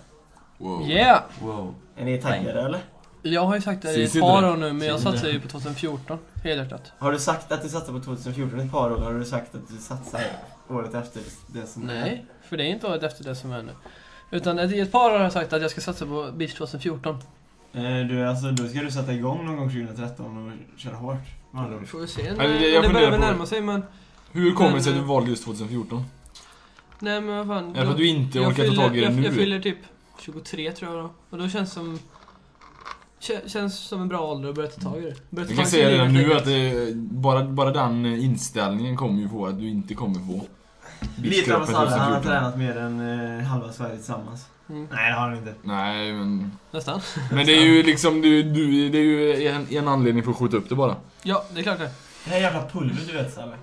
Wow. Yeah! Wow. Är ni taggade eller? Jag har ju sagt det i ett par år nu, men jag satsar ju på 2014. Helhjärtat. Har du sagt att du satsar på 2014 ett par år eller har du sagt att du satsar året efter det som Nej, för det är inte året efter det som är nu. Utan i ett par år har jag sagt att jag ska satsa på Beach 2014. Eh, du, alltså, då ska du sätta igång någon gång 2013 och köra hårt. Vi får väl se. det- Nej, jag det börjar väl närma sig, men... Hur kommer det sig att du valde just 2014? Nej, men vad fan. Är det för att du inte orkar ta fyller- tag i det jag, nu? Jag fyller typ 23 tror jag då. Och då känns som... kä- Känns som en bra ålder att börja ta tag i det. Börja Jag kan säga redan nu att det, bara, bara den inställningen kommer ju få att du inte kommer få Lite av oss alla. Han har 2014. tränat mer än eh, halva Sverige tillsammans. Mm. Nej, det har han inte. Nej, men... Nästan. Men det är ju liksom, du, du, det är ju en, en anledning för att skjuta upp det bara. Ja, det är klart det. Det här jävla pulvret du vet, Salle.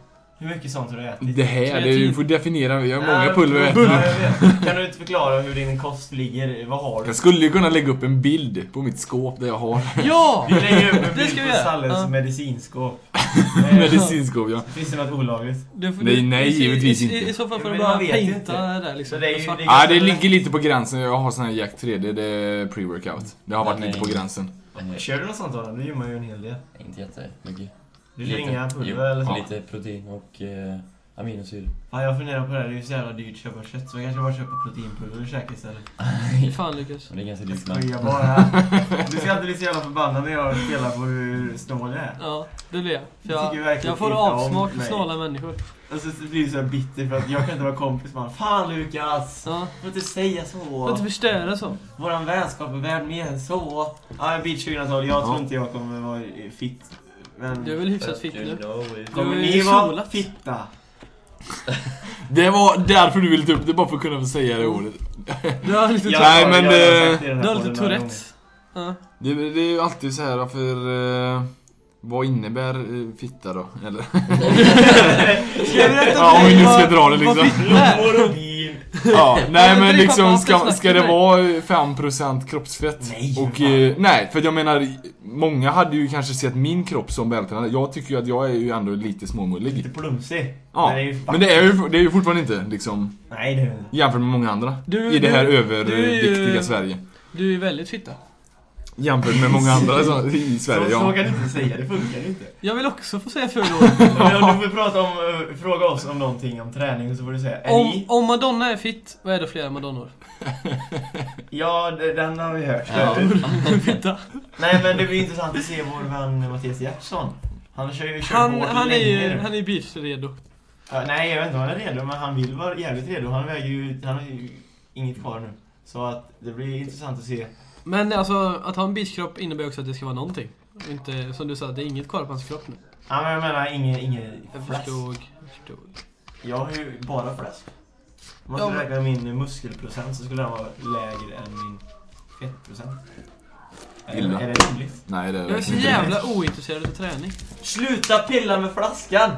Hur mycket sånt har du ätit? Det här, det du Kreatin. får definiera, vi har många pulver att äta. jag. Kan du inte förklara hur din kost ligger? Vad har du? Jag skulle ju kunna lägga upp en bild på mitt skåp där jag har Ja! Vi lägger upp en Det bild ska på. Salles Ja. medicinskåp. Medicinskåp, ja. Finns det något olagligt? Du får- Nej, nej, i- i- givetvis i, inte. I så fall får du man bara vet painta inte. där liksom. Det är ju- Svart. det- Ja, det ligger lite på gränsen. Jag har sån här Jack 3D, det är pre-workout. Det har varit Nej, lite på nej. gränsen. Eh, Kör du något sånt Adam? Du gymmar ju en hel del. Inte jättemycket. Du kör Lite. inga Jo, pulver eller så? Lite protein och eh, aminosyror. Ja, jag funderar på det. här. Det är ju så jävla dyrt att köpa kött. Så jag kanske bara köper proteinpulver och käkar istället. Fan Lukas. Det är ganska Jag dyrt med. skojar bara. Du ska alltid bli så jävla förbannad när jag spelar på hur snål jag är. Ja, det blir jag. För Jag jag, jag får avsmak för snåla människor. Och så blir du så bitter för att jag kan inte vara kompis med honom. Fan Lukas! Ja, Du får inte säga får så. inte förstöra så. Våran vänskap är värd mer än så. Ja, Beach 2012. Jag tror inte jag kommer vara fit. Men Du är väl hyfsat fit nu? kommer ni vara fitta? Det var därför du ville ta upp det, bara för att kunna säga det ordet. Du har lite, Jag Nej, men, eh, du har lite Tourettes. Ja. Det, det är ju alltid så här för... eh, vad innebär eh, fitta då? Eller? Ska jag berätta Ja, för om dig vi nu ska vad- dra det liksom. Ja, nej men liksom ska, ska det vara 5% kroppsfett? Nej, och, eh, nej, för jag menar, många hade ju kanske sett min kropp som vältränad. Jag tycker ju att jag är ju ändå lite småmullig. Lite plumsig. Ja, Men det är ju men det är ju, det är ju fortfarande inte liksom Nej, det är jämfört med många andra. Du- I det här du- överviktiga du Sverige. Du är ju väldigt fitta. Jämfört med många andra så, i Sverige, så, så ja. kan du inte säga, det funkar inte. Jag vill också få säga fula ord. Men om du får prata om, eh, fråga oss om någonting om träning så får du säga, Om, om Madonna är fit, vad är det flera Madonnor? Ja, det- den har vi hört Ja. Fitta. Nej men det blir intressant att se vår vän Mattias Gjertsson. Han kör ju kört Han, hårt han är ju han är ju beachredo. Ja, nej, jag vet inte om han är redo, men han vill vara jävligt redo. Han väger ju, han har ju inget kvar nu. Så att det blir intressant att se. Men alltså, att ha en beachkropp innebär också att det ska vara någonting. Inte, som du sa, det är inget kvar på hans kropp nu. Ja, men jag menar inget, inget Jag fläsk. förstod. Jag förstod. Jag har ju bara fläsk. Om man Ja, skulle men- räkna min muskelprocent så skulle den vara lägre än min fettprocent. Är, Illa. är det rimligt? Nej, det är Jag är så verkligen inte. jävla ointresserad av träning. Sluta pilla med flaskan!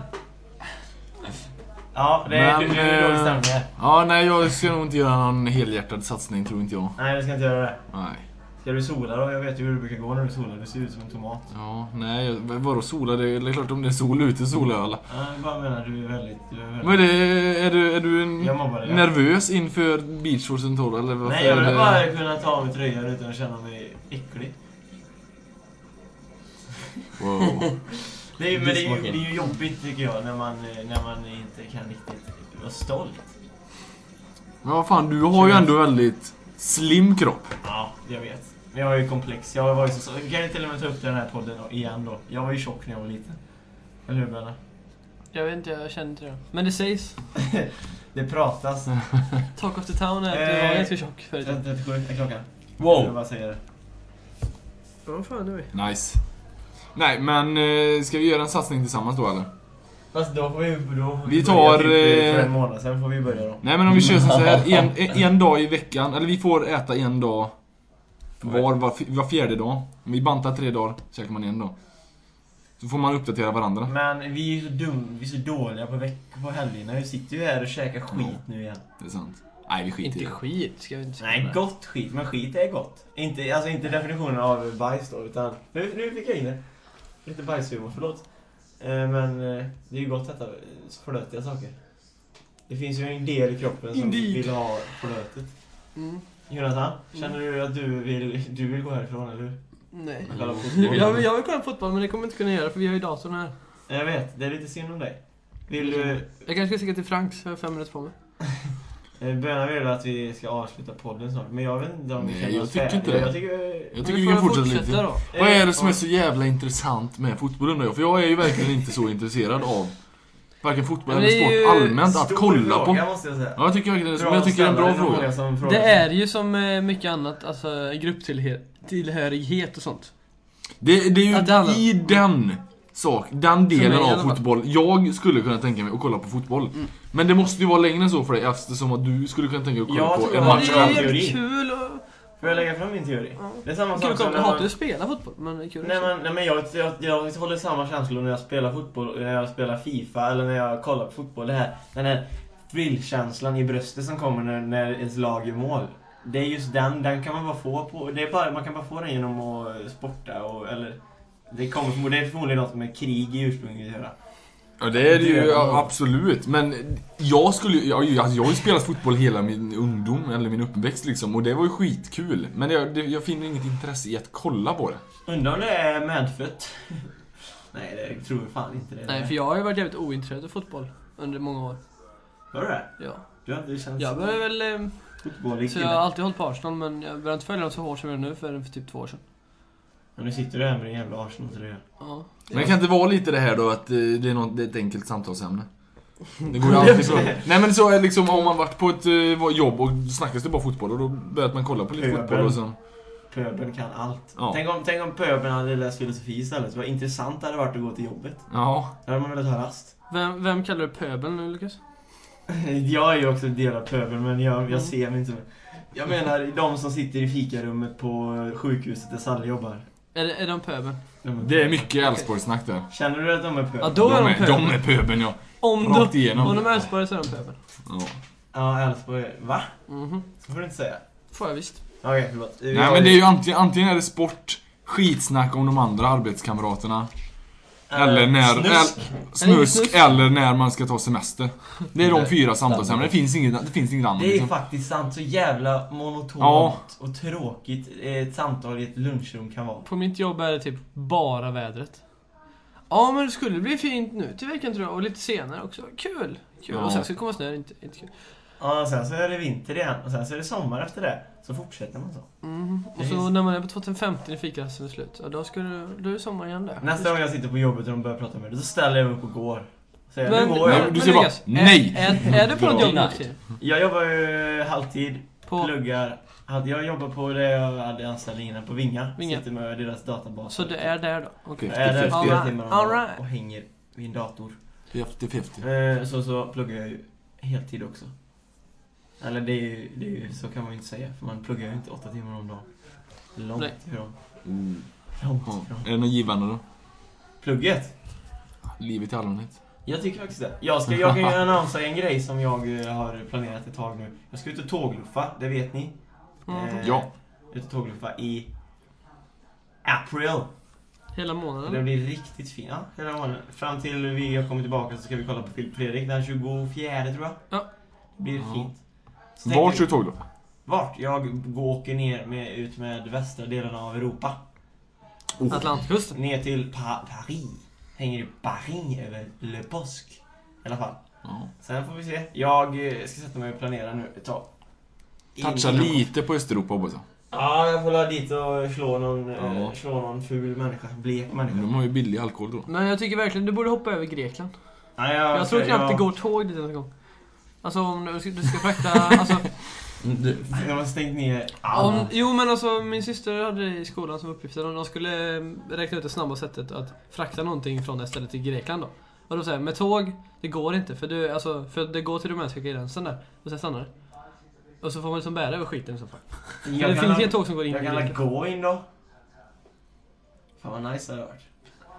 Ja, det är, Men, det är dålig eh, stämning här. Ja, nej jag ska nog inte göra någon helhjärtad satsning tror inte jag. Nej, vi ska inte göra det. Nej. Ska du sola då? Jag vet ju hur det brukar gå när du solar. Du ser ut som en tomat. Ja, nej, vadå sola? Det är, det är klart om det är sol ute solar jag alla. Ja, jag bara menar, du är väldigt... Du är väldigt... Men det, är, du, är du en Jag mobbar dig. nervös inför 12 eller varför Nej, jag vill bara kunna ta av mig tröjan utan att känna mig äcklig. Wow. Det är, ju- men det är, ju, det är ju jobbigt tycker jag när man, när man inte kan riktigt vara stolt. Men vad fan, du har ju ändå väldigt slim kropp. Ja, jag vet. Men jag har ju komplex. Jag var ju så, kan jag till och med ta upp den här podden igen då. Jag var ju tjock när jag var liten. Eller hur Brenna? Jag vet inte, jag känner inte det. Men det sägs. Det pratas. Talk of the town är att du Eh, var ganska tjock förut. 37 är klockan. Jag Wow! bara säga det. Vad fan är vi? Nice. Nej, men eh, ska vi göra en satsning tillsammans då eller? Fast då får vi, då får Vi börja tar, typ, eh, för eh, en månad sen får vi börja då. Nej men om vi kör så här en, en dag i veckan, eller vi får äta en dag var, var, var fjärde dag. Om vi bantar tre dagar, käkar man en dag. Så får man uppdatera varandra. Men vi är ju så dum, vi är så dåliga på veckor på helgerna. Vi sitter ju här och käkar skit nu igen. Det är sant. Nej, vi skiter i Inte det. skit, ska vi inte säga. Nej, gott skit. Men skit är gott. Inte, alltså inte definitionen av bajs då, utan... Nu, nu fick jag in det. Lite bajshumor, förlåt. Eh, men eh, det är ju gott att äta eh, flötiga saker. Det finns ju en del i kroppen som Indeed. vill ha flötet. Mm. Jonathan, känner du att du vill, du vill gå härifrån, eller hur? Nej. Kolla på fotboll. Jag vill, jag vill kolla på fotboll men det kommer jag inte kunna göra för vi har ju datorn här. Jag vet, det är lite synd om dig. Vill du... Jag kanske ska sticka till Franks, jag har fem minuter på mig. Eh, Böna vill att vi ska avsluta podden snart, men jag vet inte om vi Nej, känner jag oss tycker färdiga. inte det. Jag tycker... Jag tycker vi kan fortsätta lite. då? Vad är det som är så jävla intressant med fotboll undrar jag? För jag är ju verkligen inte så intresserad av varken fotboll eller sport ju allmänt att kolla fråga, på. måste jag säga. Ja, jag tycker verkligen det. Men jag tycker det är en bra fråga. frågar. Det är ju som eh, mycket annat, alltså grupptillhörighet och sånt. Det, det är Ja, det ju i den sak, den delen av fotboll jag skulle kunna tänka mig att kolla på fotboll. Mm. Men det måste ju vara längre än så för dig eftersom att du skulle kunna tänka dig att kolla Jag på en jag- Men match det är ju kul och... Får jag lägga fram min teori? Ja. Det är samma sak som när Jag hatar man... att spela fotboll, men kul Nej men, nej, men jag, jag, jag håller samma känslor när jag spelar fotboll, när jag spelar FIFA eller när jag kollar på fotboll. Det här, den här thrillkänslan i bröstet som kommer när, när ens lag gör mål. Det är just den, den kan man bara få på, det är bara, man kan bara få den genom att sporta och, eller det kommer förmodligen, det är förmodligen något med krig i ursprunget att göra. Ja det är det ju absolut. Men jag skulle jag, har ju- alltså, jag har ju spelat fotboll hela min ungdom, eller min uppväxt liksom. Och det var ju skitkul. Men jag, det, jag finner inget intresse i att kolla på det. Undrar om det är medfött? Nej, det tror jag fan inte det. Nej, för jag har ju varit jävligt ointresserad av fotboll under många år. Var det det? Ja. Du har inte känt Jag började väl... Eh, fotbollig så jag har alltid hållit på Arsenal, men jag började inte följa dem så hårt som jag gör nu för, för typ två år sedan. Men nu sitter du här med din jävla Arsenal-tröja. Ja. Men det kan inte vara lite det här då att eh, det är, något, det är ett enkelt samtalsämne? Det går ju alltid så. Nej men så är liksom om man varit på ett eh, jobb och snackas det bara fotboll och då börjar man kolla på lite Pöbeln. fotboll och sen... Pöbeln kan allt. Ja. Tänk, om, tänk om pöbeln hade läst filosofi istället. Vad intressant det hade varit att gå till jobbet. Ja. Då hade man velat ha rast. Vem, vem kallar du pöbeln nu Lukas? Jag är ju också en del av pöbeln, men jag, Mm. jag ser mig inte som... Jag menar de som sitter i fikarummet på sjukhuset där Sally jobbar. Är, det- är de pöbeln? De Det är mycket Älvsborgssnack där. Känner du att de är pöbeln? Ja, då är de de, är, de pöbeln. är pöbeln ja. Om Rakt de, igenom. om de är Älvsborg så är de pöbeln. ja. Ja, Älvsborg. Va? Mhm. Så får du inte säga. Får jag visst. Okej, förlåt. Vi Nej men det är ju antingen, antingen är det sport, skitsnack om de andra arbetskamraterna. Eh, Eller när... Snusk. Äl, snusk, snusk. eller när man ska ta semester. Det är de Nej, fyra samtalsämnena. Det finns inget, det finns inget annat Det är liksom. faktiskt sant. Så jävla monotont Ja. och tråkigt ett samtal i ett lunchrum kan vara. På mitt jobb är det typ bara vädret. Ja men det skulle bli fint nu till veckan tror jag och lite senare också. Kul! Kul. Ja. Och sen ska det komma snö, inte, inte kul. Ja, sen så är det vinter igen och sen så är det sommar efter det. Så fortsätter man så. Mhm. Och Det så är- när man är på 2015 i fikarasten är slut, ja, då, ska du, då är det sommar igen där. Nästa gång jag sitter på jobbet och de börjar prata med mig, då ställer jag mig upp och går. Säger Men, nu går jag. Nej, du säger bara, nej. Är, är, är du på något jobb nu? Jag jobbar ju halvtid, På, pluggar. Jag jobbar på det jag hade anställning innan, på Vinga. Vinga. Sitter med deras databas. så det är där då? Okej. Jag är där fyra timmar om dagen och hänger vid en dator. 50-50. Eh, Så, så pluggar jag ju heltid också. Eller det är, ju, det är ju, så kan man ju inte säga, för man pluggar ju inte åtta timmar om dagen. Långt Nej. ifrån. Mm. Långt Ja. ifrån. Är det något givande då? Plugget? Livet i allmänhet. Jag tycker faktiskt det. Jag, ska, jag kan ju annonsera en grej som jag eh, har planerat ett tag nu. Jag ska ut och tågluffa, det vet ni. Mm. Eh, Ja. Ut och tågluffa i April. Hela Det månaden. blir riktigt fint. Ja, hela månaden. Fram till vi har kommit tillbaka så ska vi kolla på Filip Fredrik den 24 tror jag. Ja. Det blir Ja. fint. Vart vi- kör tågluff? Vart? Jag går, åker ner med, ut med västra delarna av Europa. Atlantkusten. Ner till pa Paris. Hänger i Paris över Le Påsk. I alla fall. Ja. Sen får vi se. Jag eh, ska sätta mig och planera nu ett tag. Toucha In- lite på Östeuropa hoppas jag. Ja, jag får la dit och slå någon, eh, Ja. slå någon ful människa. Blek människa. De har ju billig alkohol då. Men jag tycker verkligen du borde hoppa över Grekland. Nej, Jag tror knappt jag, det går tåg dit en gång. Alltså om du ska, du ska frakta... Alltså, Mm, Du, Jag har stängt ner om, allt. jo men alltså min syster hade det i skolan som uppgift. De de skulle eh, räkna ut det snabba sättet att frakta någonting från ett ställe till Grekland då. Och då säger jag, med tåg, det går inte. För, du, alltså, för det går till rumänska gränsen där. Och sen stannar det. Och så får man liksom bära över skiten i så fall. För det Jag finns inget tåg som går in jag kan gå in då. Fan vad nice det hade varit.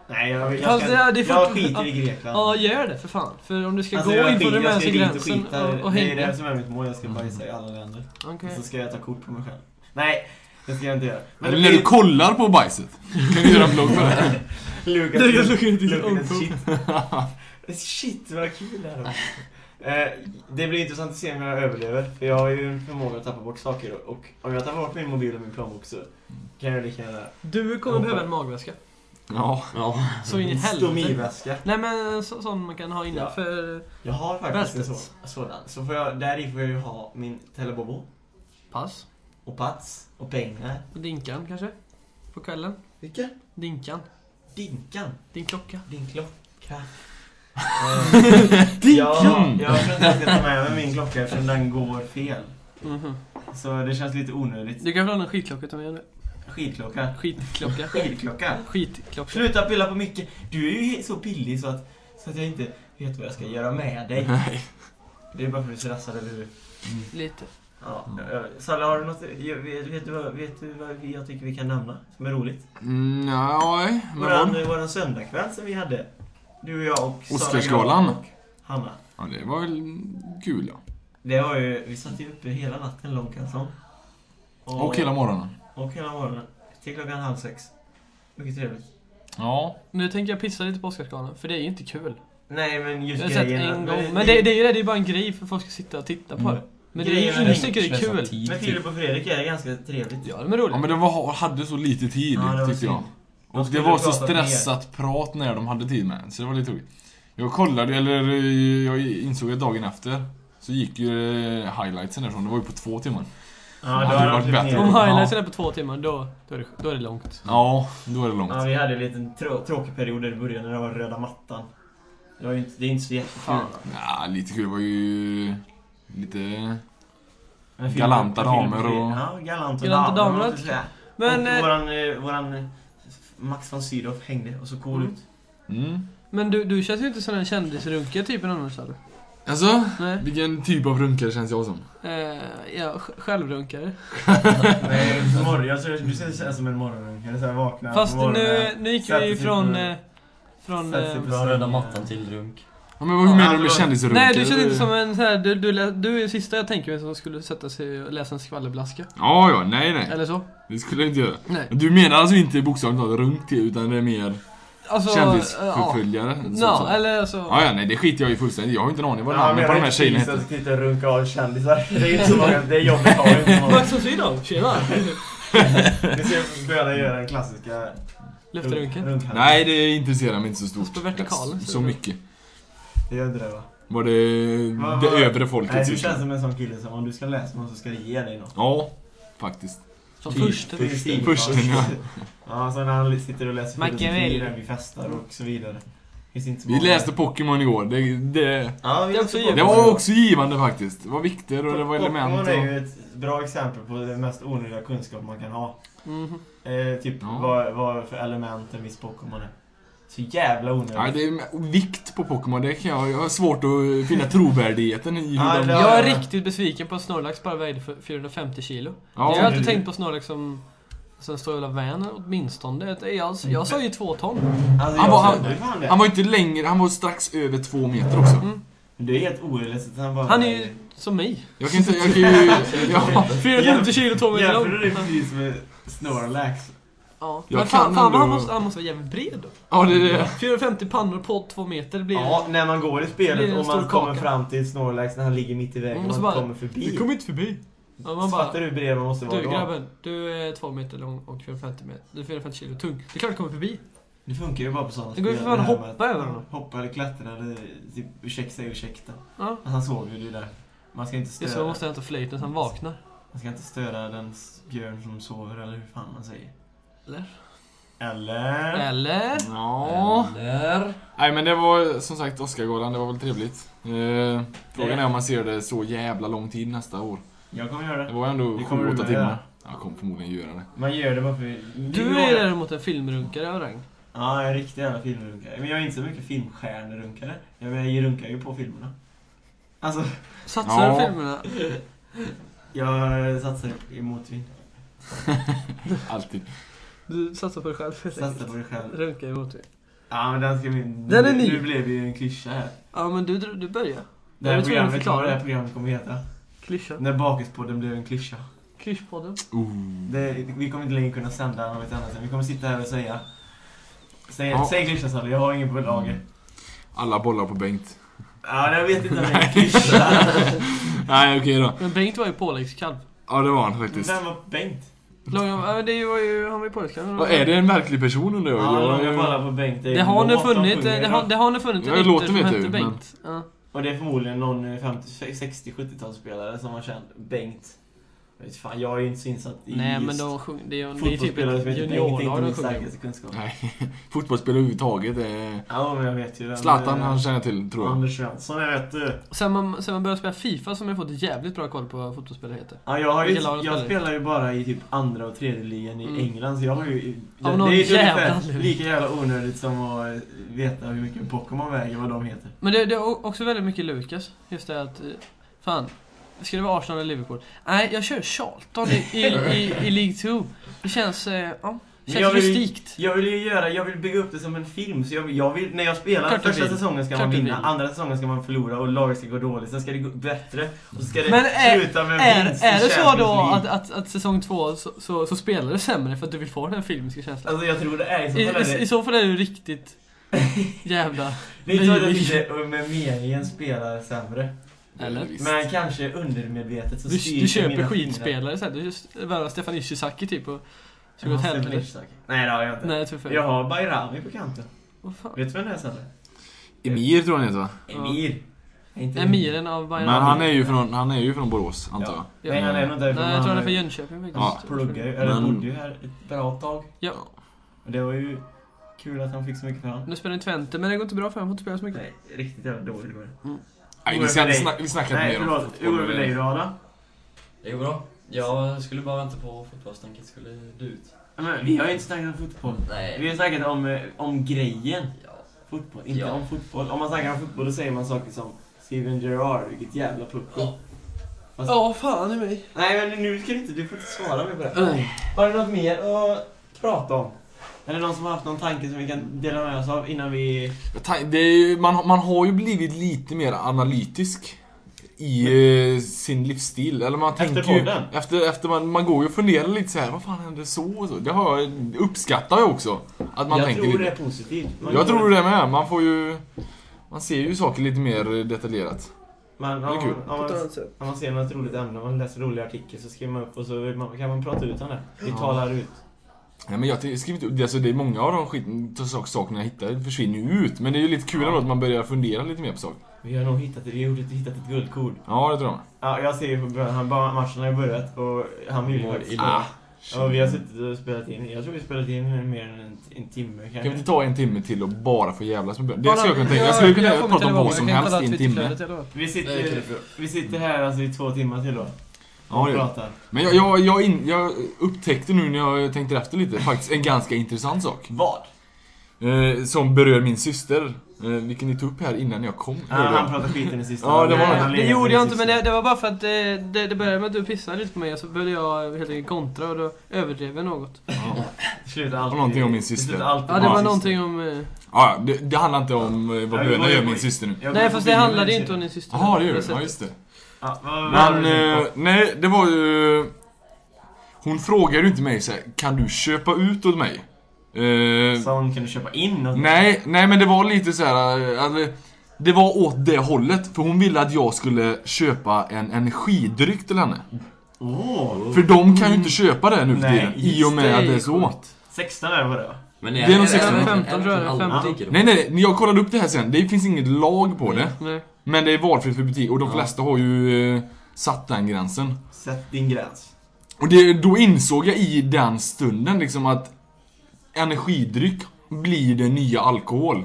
Nej, jag, jag, Fast ska, det är- det är jag skiter i Grekland. Ja, gör det för fan. För om du ska Alltså, gå in på jag rumänska och gränsen skita. och, och Det är hänga. det som är mitt mål. Jag ska bajsa i alla länder. Okej. Och så ska jag ta kort på mig själv. Nej, det ska jag inte göra. Men Eller när du blir- kollar på bajset. Kan du göra en blogg på det? Lukas, Det kan Lukas inte Lukas säga. shit. Shit vad kul det här. Eh, Det blir intressant att se om jag överlever. För jag har ju en förmåga att tappa bort saker. Och- Och om jag tappar bort min mobil och min plånbok så kan jag lika gärna... Du kommer behöva en magväska. Ja. ja. Så in i helvete. Stomiväska. Nej men så, sån man kan ha innanför Jag har faktiskt en Bältet. sån, sådan. Så får jag, där i får jag ju ha min telebobo. pass. Och Pats. Och pengar. Och dinkan kanske? På kvällen. Vilka? Dinkan. Dinkan. Din klocka. Din klocka. Dinkan! Ja, jag tror inte jag ska ta med mig min klocka eftersom den går fel. Mhm. Så det känns lite onödigt. Du kan få låna en skitklocka ta med dig. Skidklocka. Skitklocka. Skidklocka. Skitklocka. Sluta pilla på mycket. Du är ju så billig så att, så att jag inte vet vad jag ska göra med dig. Nej. Det är bara för att du är stressad, eller hur? Lite. Ja. ja. Salla, har du något... Vet, vet, du vad, vet du vad vi- jag tycker vi kan nämna som är roligt? Mm, ja, nej. Men Våran, vad? våran söndagkväll som vi hade. Du och jag och Oscarsgalan. Och Hanna. Ja, det var väl kul ja. Det var ju, vi satt ju uppe hela natten långkalsong. Och hela morgonen. Och hela morgonen. Till klockan halv sex. Mycket trevligt. Ja. Nu tänker jag pissa lite på Oscarsgalan, för det är ju inte kul. Nej men just Jag har sett grejen en gång. Men det, det är ju det, det är bara en grej för folk ska sitta och titta på Mm. det. Men det är ju, ingen det tycker det är kul. tid, typ. Filip och Fredrik är ganska trevligt. Ja, de är roliga. Ja men de var, hade så lite tid Ja, tyckte jag. De Och det var så stressat prat när de hade tid med Så det var lite tråkigt. Jag kollade, eller eh, jag insåg att dagen efter så gick ju eh, highlightsen därifrån. Det var ju på två timmar. Ja, hade då det hade varit de bättre. Om highlightsen är på två timmar, då, då, är, det, då är det långt. Ja, då är det långt. Ja, vi hade en liten trå tråkig period i början när det var röda mattan. Det, var ju inte, det är inte så jättekul. Ja, lite kul. Det var ju lite... Galanta damer och- Ja, galanta, Galanta damer. damer. Men, och eh, våran, eh, våran eh, Max von Sydow hängde och så cool Mm. ut. Mm. men du, du känns ju inte som en kändisrunkare typen annars eller? Alltså, Nej. vilken typ av runkare känns jag som? Eh, ja, sj- självrunkare. Nej, morgon, jag tror du ser ut som en morgonrunkare. Så här vakna Fast nu, nu gick vi sig från... Eh, från sig eh, Från röda mattan till runk. Ja, men vad- Ja, menar du med alltså- kändisrunkare? nej, du känns inte som en så här, du, du, du är den sista jag tänker mig som skulle sätta sig och läsa en skvallerblaska. Ja, ja, nej, nej. Eller så. Det skulle jag inte göra. Nej. Du menar alltså inte bokstavligt talat runk till, utan det är mer Alltså, ja. kändisförföljare? Ja, så. eller alltså... Ja, ja, nej, det skiter jag i fullständigt. Jag har inte en aning vad namnet på de här tjejerna heter. ska inte runka av kändisar. Det är inte så många, det är jobbigt att ha ju inte många. Max von Sydow, tjena! Vi ska börja göra den klassiska Luftrunken. Nej, det intresserar mig inte så stort. Fast på vertikalen, Så, så- så mycket. Det gör inte det va? Var det det övre folket Nej, du känns som en sån kille som om du ska läsa någon så ska det ge dig något. Ja, faktiskt. Som försten. Prestige. Försten, ja. Ja, så när han sitter och läser filosofi när vi festar och så vidare. Vi läste Pokémon igår. Det, det, Ja, vi Det också det var också givande faktiskt. Det var vikter och det var element. Pokémon är ju ett bra exempel på den mest onödiga kunskap man kan ha. Mhm. Eh, typ Ja. vad, vad för element en viss Pokémon är. Så jävla onödigt. Ja, det är vikt på Pokémon, det kan jag... Jag har svårt att finna trovärdigheten i hur Ja, de... Jag är riktigt besviken på att Snorlax bara vägde för 450 kilo. Ja, jag har alltid tänkt på Snorlax som Sen står jävla vanen åtminstone. Det är alltså, jag sa ju två ton. Alltså, Han var- han-. Han var inte längre, han var strax över två meter också. Mm. Det är helt orealistiskt. Han, bara, Han är ju som mig. Jag kan inte, jag kan ju... Ja, 450 kilo, 2 meter Jämför lång. du det precis med Snorlax? Ja. Jag Men fan, kan fan ändå- han, måste, han måste vara jävligt bred då. ja det är det. 450 pannor på 2 meter det blir... Ja, när man går i Det spelet en och man stor kommer kaka. fram till Snorlax när han ligger mitt i vägen och man bara, kommer förbi. Du kommer inte förbi. Ja, man bara, Fattar du hur bred man måste vara du då? grabben, du är 2 meter lång och 450 meter. Du är 450 kilo tung. Det är klart du kommer förbi. Det funkar ju bara på sådana Det går ju spel, för fan här att med hoppa över honom. Hoppa eller klättra eller typ ursäkta säga ursäkta. Ja. Han såg ju det där. Man ska inte Det är så störa, man måste hämta flöjten så han vaknar. man ska inte störa den s- björn som sover eller hur fan man säger. Eller? Eller? Eller? Ja. Eller? Nej men det var som sagt Oscargalan, det var väl trevligt. Eh, frågan är om man ser det så jävla lång tid nästa år. Jag kommer göra Det det. var ändå Det kommer du 7-8 med timmar. göra. Jag kommer förmodligen göra det. Man gör det bara för... Du är däremot en filmrunkare av rang. Ja, jag är en riktig jävla filmrunkare. Men jag är inte så mycket filmstjärnerunkare. Jag jag runkar ju på filmerna. Alltså, Satsar Ja. du filmerna? jag satsar i motvind. Alltid. Du satsar på dig själv enkelt. på dig själv. Runka emot dig. Ja, men den ska vi... Den är ny. Nu blev det ju en klyscha här. Ja men du, du börjar. Det här programmet, det här programmet kommer heta. Klyscha. När Bakispodden blev en klyscha. Klyschpodden. Oh. Det, vi kommer inte längre kunna sända något annat sen. Vi kommer sitta här och säga... Säg, Ja. säg klyscha Sally, jag har ingen på lager. Alla bollar på Bengt. Ja, jag vet inte om det är en klyscha. Nej okej då. Men Bengt var ju påläggskalv. Ja det var han faktiskt. Vem var Bengt? Långa, det var ju, han var ju. Ja, är det en verklig person undrar jag? Ja, jag, bollar på Bengt. Det har nu låt de funnit, sjunger det har, det har nu funnit Ja, en låten som hette ju, men- Bengt. Ja. Och det är förmodligen någon eh, 50, 60, 70-talsspelare som har känt Bengt. Jag vet fan, jag är inte så insatt i Nej men just de sjung, det, är, det är typ fotbollsspelare ett juniorlag de sjunger. Nej. Fotbollsspel överhuvudtaget. är- Ja, men jag vet ju. vem, Zlatan eh, han känner till tror jag. Anders Svensson, jag vet du. Sen man, sen man började spela FIFA så har man fått jävligt bra koll på vad fotbollsspelare heter. Ja, jag, har ju, de jag spelar ju bara i typ andra och tredje ligan i Mm. England, så jag har ju... Av det, någon det är ju jävla ungefär lika jävla onödigt som att veta hur mycket Pokémon väger, vad de heter. Men det, det är också väldigt mycket Lukas. Just det att, eh, fan. Ska det vara Arsenal eller Liverpool? Nej, jag kör Charlton i, i, i, i League 2. Det känns, eh, ja, känns jag vill- rustikt. Jag vill ju göra, jag vill bygga upp det som en film, så jag, jag vill, när jag spelar, Klart första vill. säsongen ska Klart man vinna, vill. andra säsongen ska man förlora och laget ska gå dåligt, sen ska det gå bättre, och så ska det Men är- sluta med Är, vinst i är det så då att, att, att säsong två så, så, så spelar du sämre för att du vill få den filmiska känslan? Alltså jag tror det är i så I, är så fall är du riktigt jävla det är inte så att inte med meningen spelar sämre. Eller? Men kanske undermedvetet så Du, styrs du köper mina skitspelare sen. Du just värvar Stefan Ishizaki typ och så går åt helvete. Nej det har jag inte. Nej, tyvärr. Jag har Bayrami på kanten. Vad fan? Vet du vem det är Sandra? Emir tror jag han heter va? Emir. Inte Emiren av Bayern. Men han är ju från, han är ju från Borås antar jag. Ja. Nej han är nog inte Nej, jag tror han är från Jönköping faktiskt. Ja. pluggar ju, eller Men- bodde ju här ett bra tag. Ja. Och det var ju kul att han fick så mycket för honom. Nu spelar han i Twente, men det går inte bra för honom. Han får inte spela så mycket. Nej, riktigt jävla dåligt var det. Nej, vi, ska, vi, snack, vi snackar inte mer om förlåt. Hur går det med dig då Adam? Det går bra. Jag skulle bara vänta på fotbollstänket skulle dö ut. Men vi har ju inte snackat om fotboll. Nej. Vi har snackat om, eh, om grejen. Ja. Fotboll, inte Ja. om fotboll. Om man snackar om fotboll då säger man saker som Steven Gerrard, vilket jävla pucko. Ja. Fast- Ja, fan i mig. Nej men nu ska du inte, du får inte svara mig på det. Har du något mer att prata om? Eller någon som har haft någon tanke som vi kan dela med oss av innan vi... Det är, ju- man, man har ju blivit lite mer analytisk i eh, sin livsstil. Eller man Efter tänker ju... podden? Efter, efter man, man går ju och funderar lite så här, vad fan hände så och så? Det har jag, uppskattar jag också. Att man jag tänker tror lite. det är positivt. Man Jag tror det med. Man får ju... Man ser ju saker lite mer detaljerat. Man, Det är om, kul. om, man, om man ser något roligt ämne, om man läser en rolig artikel så skriver man upp och så vill man, kan man prata ut om det. Vi Ja. talar ut. Ja, men jag har skrivit alltså det är många av de skit, sak- sakerna jag hittar försvinner ju ut. Men det är ju lite kul Ja. ändå att man börjar fundera lite mer på saker. Vi har nog hittat, vi har hittat ett guldkord. Ja, det tror jag. Ja, jag ser ju på början, han, bara- matchen har ju börjat och han vill ju Mår illa. Ja, och vi har suttit och spelat in, jag tror vi har spelat in mer än en, en timme Kan kanske. vi inte ta en timme till och bara få jävlas med björn? Det skulle jag kunna tänka. Jag Ja, skulle kunna prata om vad som kan helst i en timme. Vi sitter, vi sitter här alltså i två timmar till då. Ja, pratar. Men jag, jag, jag, in, jag upptäckte nu när jag tänkte efter lite, faktiskt en ganska intressant sak. Vad? Eh, som berör min syster. Eh, vilken ni tog upp här innan jag kom. Ja, han pratade skit i den sista. Ja, det var- Nej, gjorde jag inte, men det, det var bara för att det, det, det började med att du pissade lite på mig och så började jag helt enkelt kontra och då överdrev jag något. Ja. Det Och någonting om min syster. Ja, det var min någonting om... eh, Ja, det, det handlar inte om eh, Ja, vad var ju gör min syster nu. Nej fast det handlade med inte om din syster. Jaha, det gör Jag det. Ja, just det. Ja, vad- Men, vad- eh, nej, det var ju... Hon frågade ju inte mig så här, kan du köpa ut åt mig? Eh, Sa hon, kan du köpa in något? nej, nej men det var lite så här. eh, Alltså, det var åt det hållet, för hon ville att jag skulle köpa en energidryck till henne. Åh! För de kan ju inte köpa det nu för Nej, tiden, i och med det, att det är så. sjukt. 16 är det var det va? Men Det är nog det 16. verkligen- 15 tror jag det är, alla 50. butiker då? Nej, nej, nej, jag kollade upp det här sen. Det finns inget lag på det. Nej. Men det är valfritt för butik och de Ja. flesta har ju eh, satt den gränsen. Sätt din gräns. Och det, då insåg jag i den stunden liksom att energidryck blir det nya alkohol.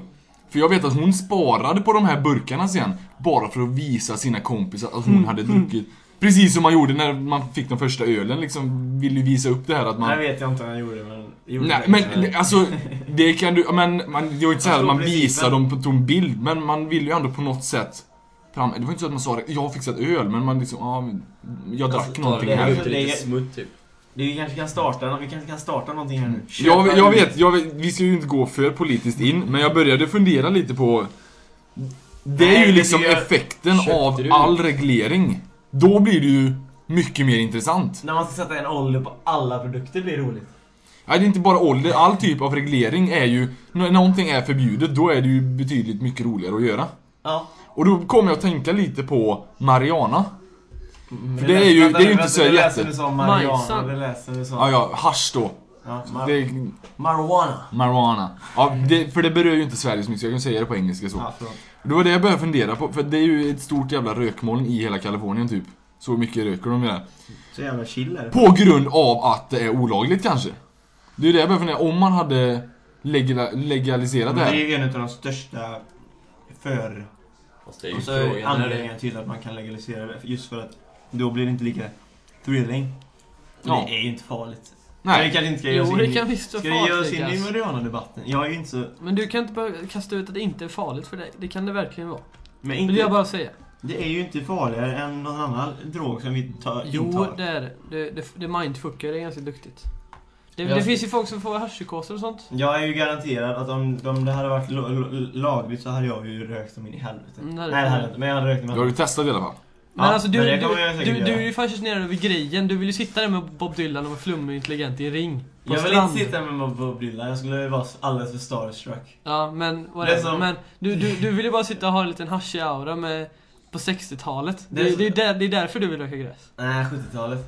För jag vet att hon sparade på de här burkarna sen, bara för att visa sina kompisar att hon hade druckit. Precis som man gjorde när man fick den första ölen liksom, ville ju visa upp det här att man... Det vet jag inte om jag gjorde men... det gjorde Nej, jag. men det- alltså, det kan du, men man, det var inte så här att man förstår principen. visar dem på tom bild, men man vill ju ändå på något sätt fram, det var inte så att man sa det, jag har fixat öl, men man liksom, ja, jag drack Alltså, någonting det här. det är- lite smutt typ. Det vi kanske kan starta, vi kanske kan starta någonting här nu. Jag, jag, vet, jag vet, vi ska ju inte gå för politiskt in, men jag började fundera lite på Det är Nej, ju liksom jag- effekten Köpte av du? all reglering. Då blir det ju mycket mer intressant. När man ska sätta en ålder på alla produkter blir det roligt. Nej, det är inte bara ålder, all typ av reglering är ju, när någonting är förbjudet, då är det ju betydligt mycket roligare att göra. Ja. Och då kommer jag att tänka lite på Mariana. För det är ju- det är ju inte så Det jätte- läser du som Mariana, Majsan. det läser du som... Ja, ja, hasch då. Ja, mar- Det är Marijuana. marijuana. Ja, det, för det berör ju inte Sverige så mycket, så jag kan säga det på engelska så. Ja. Det var det jag började fundera på, för det är ju ett stort jävla rökmoln i hela Kalifornien typ. Så mycket röker de där. Så jävla chill är det. På grund av att det är olagligt kanske. Det är ju det jag börjar fundera, om man hade legala- legaliserat det Men det är här. ju en av de största för... Fast det är ju frågan när anledningen till att man kan legalisera det. Just för att då blir det inte lika thrilling. Ja. Det är ju inte farligt. Nej. kanske inte ska ge oss Jo, in det i- kan visst vara Ska det ge oss in i farligt. Mariana-debatten? Jag är ju inte så... Men du kan inte bara kasta ut att det inte är farligt för dig. Det kan det verkligen vara. Men Vill jag bara säga. det är ju inte farligare än någon annan drog som vi tar, Jo, intar. det är det. Det, det, det mindfuckar är ganska duktigt. Det, Ja. det finns ju folk som får haschpsykoser och sånt. Jag är ju garanterad att om, om det hade varit lo- lo- lagligt så hade jag ju rökt som in i helvete. Mm, Nej, det hade jag inte. Men jag hade rökt med Då har du testat i alla fall. Men Ja, alltså du, men det du, kommer jag säkert du, du göra. är ju fascinerad över grejen. Du vill ju sitta där med Bob Dylan och vara flummig och intelligent i en ring. På Jag vill strand. inte sitta med Bob Dylan, jag skulle vara alldeles för starstruck. Ja, men vad Det är är som- Men du, du, du vill ju bara sitta och ha en liten haschig aura med på 60-talet. Det Det, är det, så- är där, det är därför du vill röka gräs. Nej, 70-talet.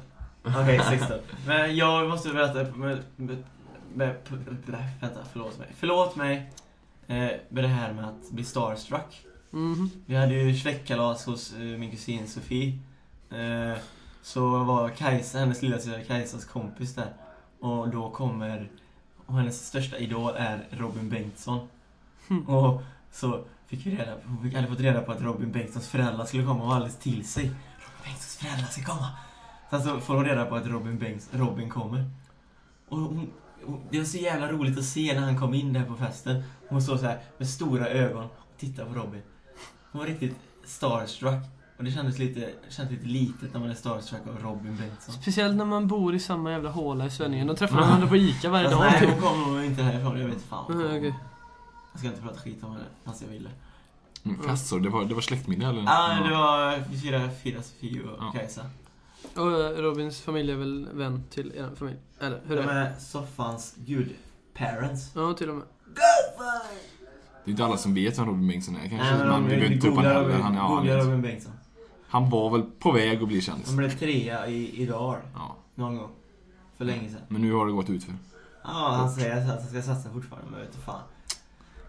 Okej, 16. Men jag måste berätta med, med, med, med, Vänta, förlåt mig. Förlåt mig. Eh, med det här med att bli starstruck. Mhm. Vi hade ju släktkalas hos eh, min kusin Sofie. Eh, så var Kajsa, hennes lilla syster Kajsas kompis där. Och då kommer, och hennes största idol är Robin Bengtsson. Hmm. Och så fick vi reda på, vi hade fått reda på att Robin Bengtssons föräldrar skulle komma och var alldeles till sig. Robin Bengtssons föräldrar ska komma. Sen så får hon reda på att Robin, Bengts, Robin kommer. Och hon, hon, det var så jävla roligt att se när han kom in där på festen. Hon stod så här med stora ögon och tittade på Robin. Hon var riktigt starstruck. Och det kändes lite, kändes lite litet när man är starstruck av Robin Bengtsson. Speciellt när man bor i samma jävla håla i Svenningen. De träffar varandra på ICA varje dag. nej, typ. hon kom nog inte härifrån. Jag vet inte fan. Mhm, okej. Jag ska inte prata skit om henne, fast jag ville. Mm, Fast så, det var, det var släktmiddag eller? Ja, det var vi firade Sofie och Ja. Kajsa. Och eh, Robins familj är väl vän till er familj? Eller hur De är det? är soffans gud-parents. Ja, till och med. Det är inte alla som vet vem Robin Bengtsson är kanske. Nej, men man de behöver inte ta upp googlar honom heller. Robin, Han, ja, googlar han, Robin Bengtsson. han var väl på väg att bli kändis. Han blev trea i Idol Ja. någon gång. För länge sedan. Men nu har det gått ut för Ja, han säger att han ska satsa fortfarande, men vet du fan.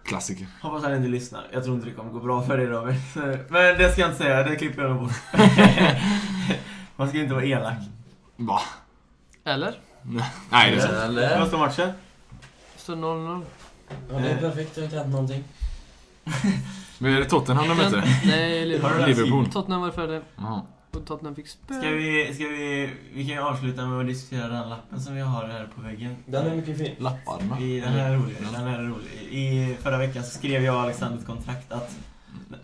Klassiker. Hoppas han inte lyssnar. Jag tror inte det kommer gå bra för dig Robin. Men det ska jag inte säga, det klipper jag nog bort. Man ska inte vara elak. Va? Eller? Nej, det är sant. Vad Eller? står matchen? Så 0-0. Ja, det är perfekt. Det har inte hänt någonting. Men är det Tottenham de möter? Nej, Har du Liverpool. det? Liverpool. Tottenham var före. Jaha. Och Tottenham fick spö. Ska vi, ska vi, vi kan ju avsluta med att diskutera den lappen som vi har här på väggen. Den är mycket fin. Lapparna. I, den här är rolig. Den här är rolig. I förra veckan så skrev jag och Alexander ett kontrakt att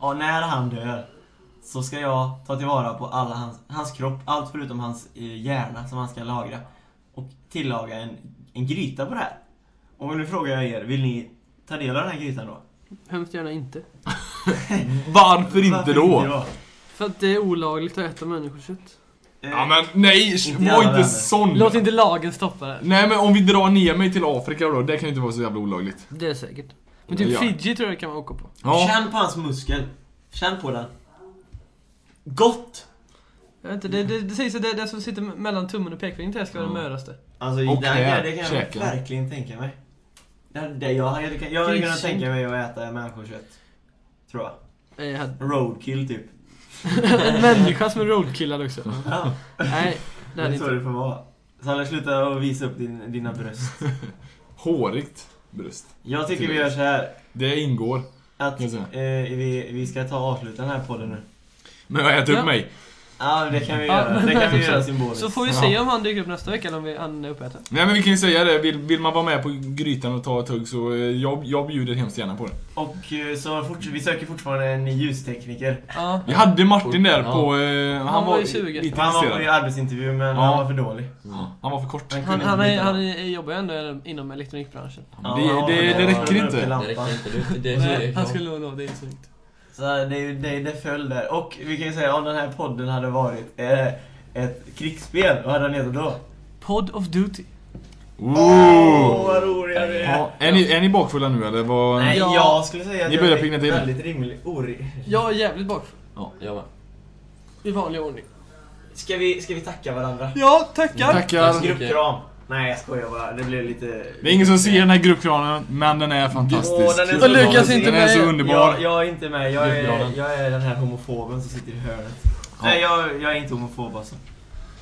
ja, när han dör så ska jag ta tillvara på alla hans, hans kropp, allt förutom hans eh, hjärna som han ska lagra. Och tillaga en, en gryta på det här. Och nu frågar jag er, vill ni ta del av den här grytan då? Hemskt gärna inte. Varför inte då? För att det är olagligt att äta människokött. Eh, Ja men nej, var inte sån. Låt inte lagen stoppa det. Nej men om vi drar ner mig till Afrika då, det kan ju inte vara så jävla olagligt. Det är säkert. Men typ Ja. Fiji tror jag kan man åka på. Ja. Känn på hans muskel. Känn på den. Gott! Jag vet inte, det, det, det sägs att det, det som sitter mellan tummen och pekfingret här ska vara det möraste. Alltså Och det, här, det kan jag käken. verkligen tänka mig. Det, det, jag, hade- jag, jag hade kunnat tänka mig att äta människokött. Tror jag. Jag hade- Roadkill typ. En människa som är roadkillad också. Ja, Nej, det det hade är så inte. det får vara. Salle, sluta och visa upp din, dina bröst. Hårigt bröst. Jag tycker vi gör så här Det ingår. att eh, vi, vi ska ta och avsluta den här podden nu. Men jag äter Ja. upp mig. Ja, det kan vi Ja, göra. men- Det kan vi göra symboliskt. Så får vi se om han dyker upp nästa vecka eller om vi, han är uppäten. Nej men vi kan ju säga det, vill, vill man vara med på grytan och ta ett hugg så eh, jag, jag bjuder hemskt gärna på det. Och eh, så fort, vi söker fortfarande en ljustekniker. Ja. Vi hade Martin där Ja. på... Eh, han, Han var var ju sugen. lite Han var på intresserad. arbetsintervju men Ja. han var för dålig. Ja, Han var för kort. Han Han, kunde han, inte är, byta han är, jobbar ju ändå inom elektronikbranschen. Ja, Det, det, det ja, räcker ja, inte. ja. Det räcker inte. Det, det, det, Nej, det, han skulle nog nå det så inte. Så det, det, det föll där. Och vi kan ju säga om den här podden hade varit eh, ett krigsspel, vad hade den hetat då? Pod of Duty. Ooh. vad roliga vi är! Ja, är, ni, är ni bakfulla nu eller? Vad... Nej, Ja. jag skulle säga att Ni jag börjar är pigna till. väldigt rimlig. Ori. Jag är jävligt bakfull. jag med. I vanlig ordning. Ska vi, ska vi tacka varandra? Ja, tackar! Tackar. Gruppkram. Nej, jag skojar bara. Det blev lite... Det är ingen som ser den här gruppkranen, men den är fantastisk. Åh, den är Och så Lukas är inte Den är med. så underbar. Jag, jag är inte med. Jag är, Gruppgranen. jag är den här homofoben som sitter i hörnet. Ja. Nej, jag, jag är inte homofob alltså.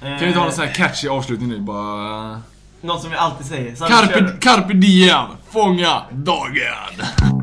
Kan vi ta en sån här catchy avslutning nu bara... Något som vi alltid säger. Så Carpe, kör- carpe diem, fånga dagen.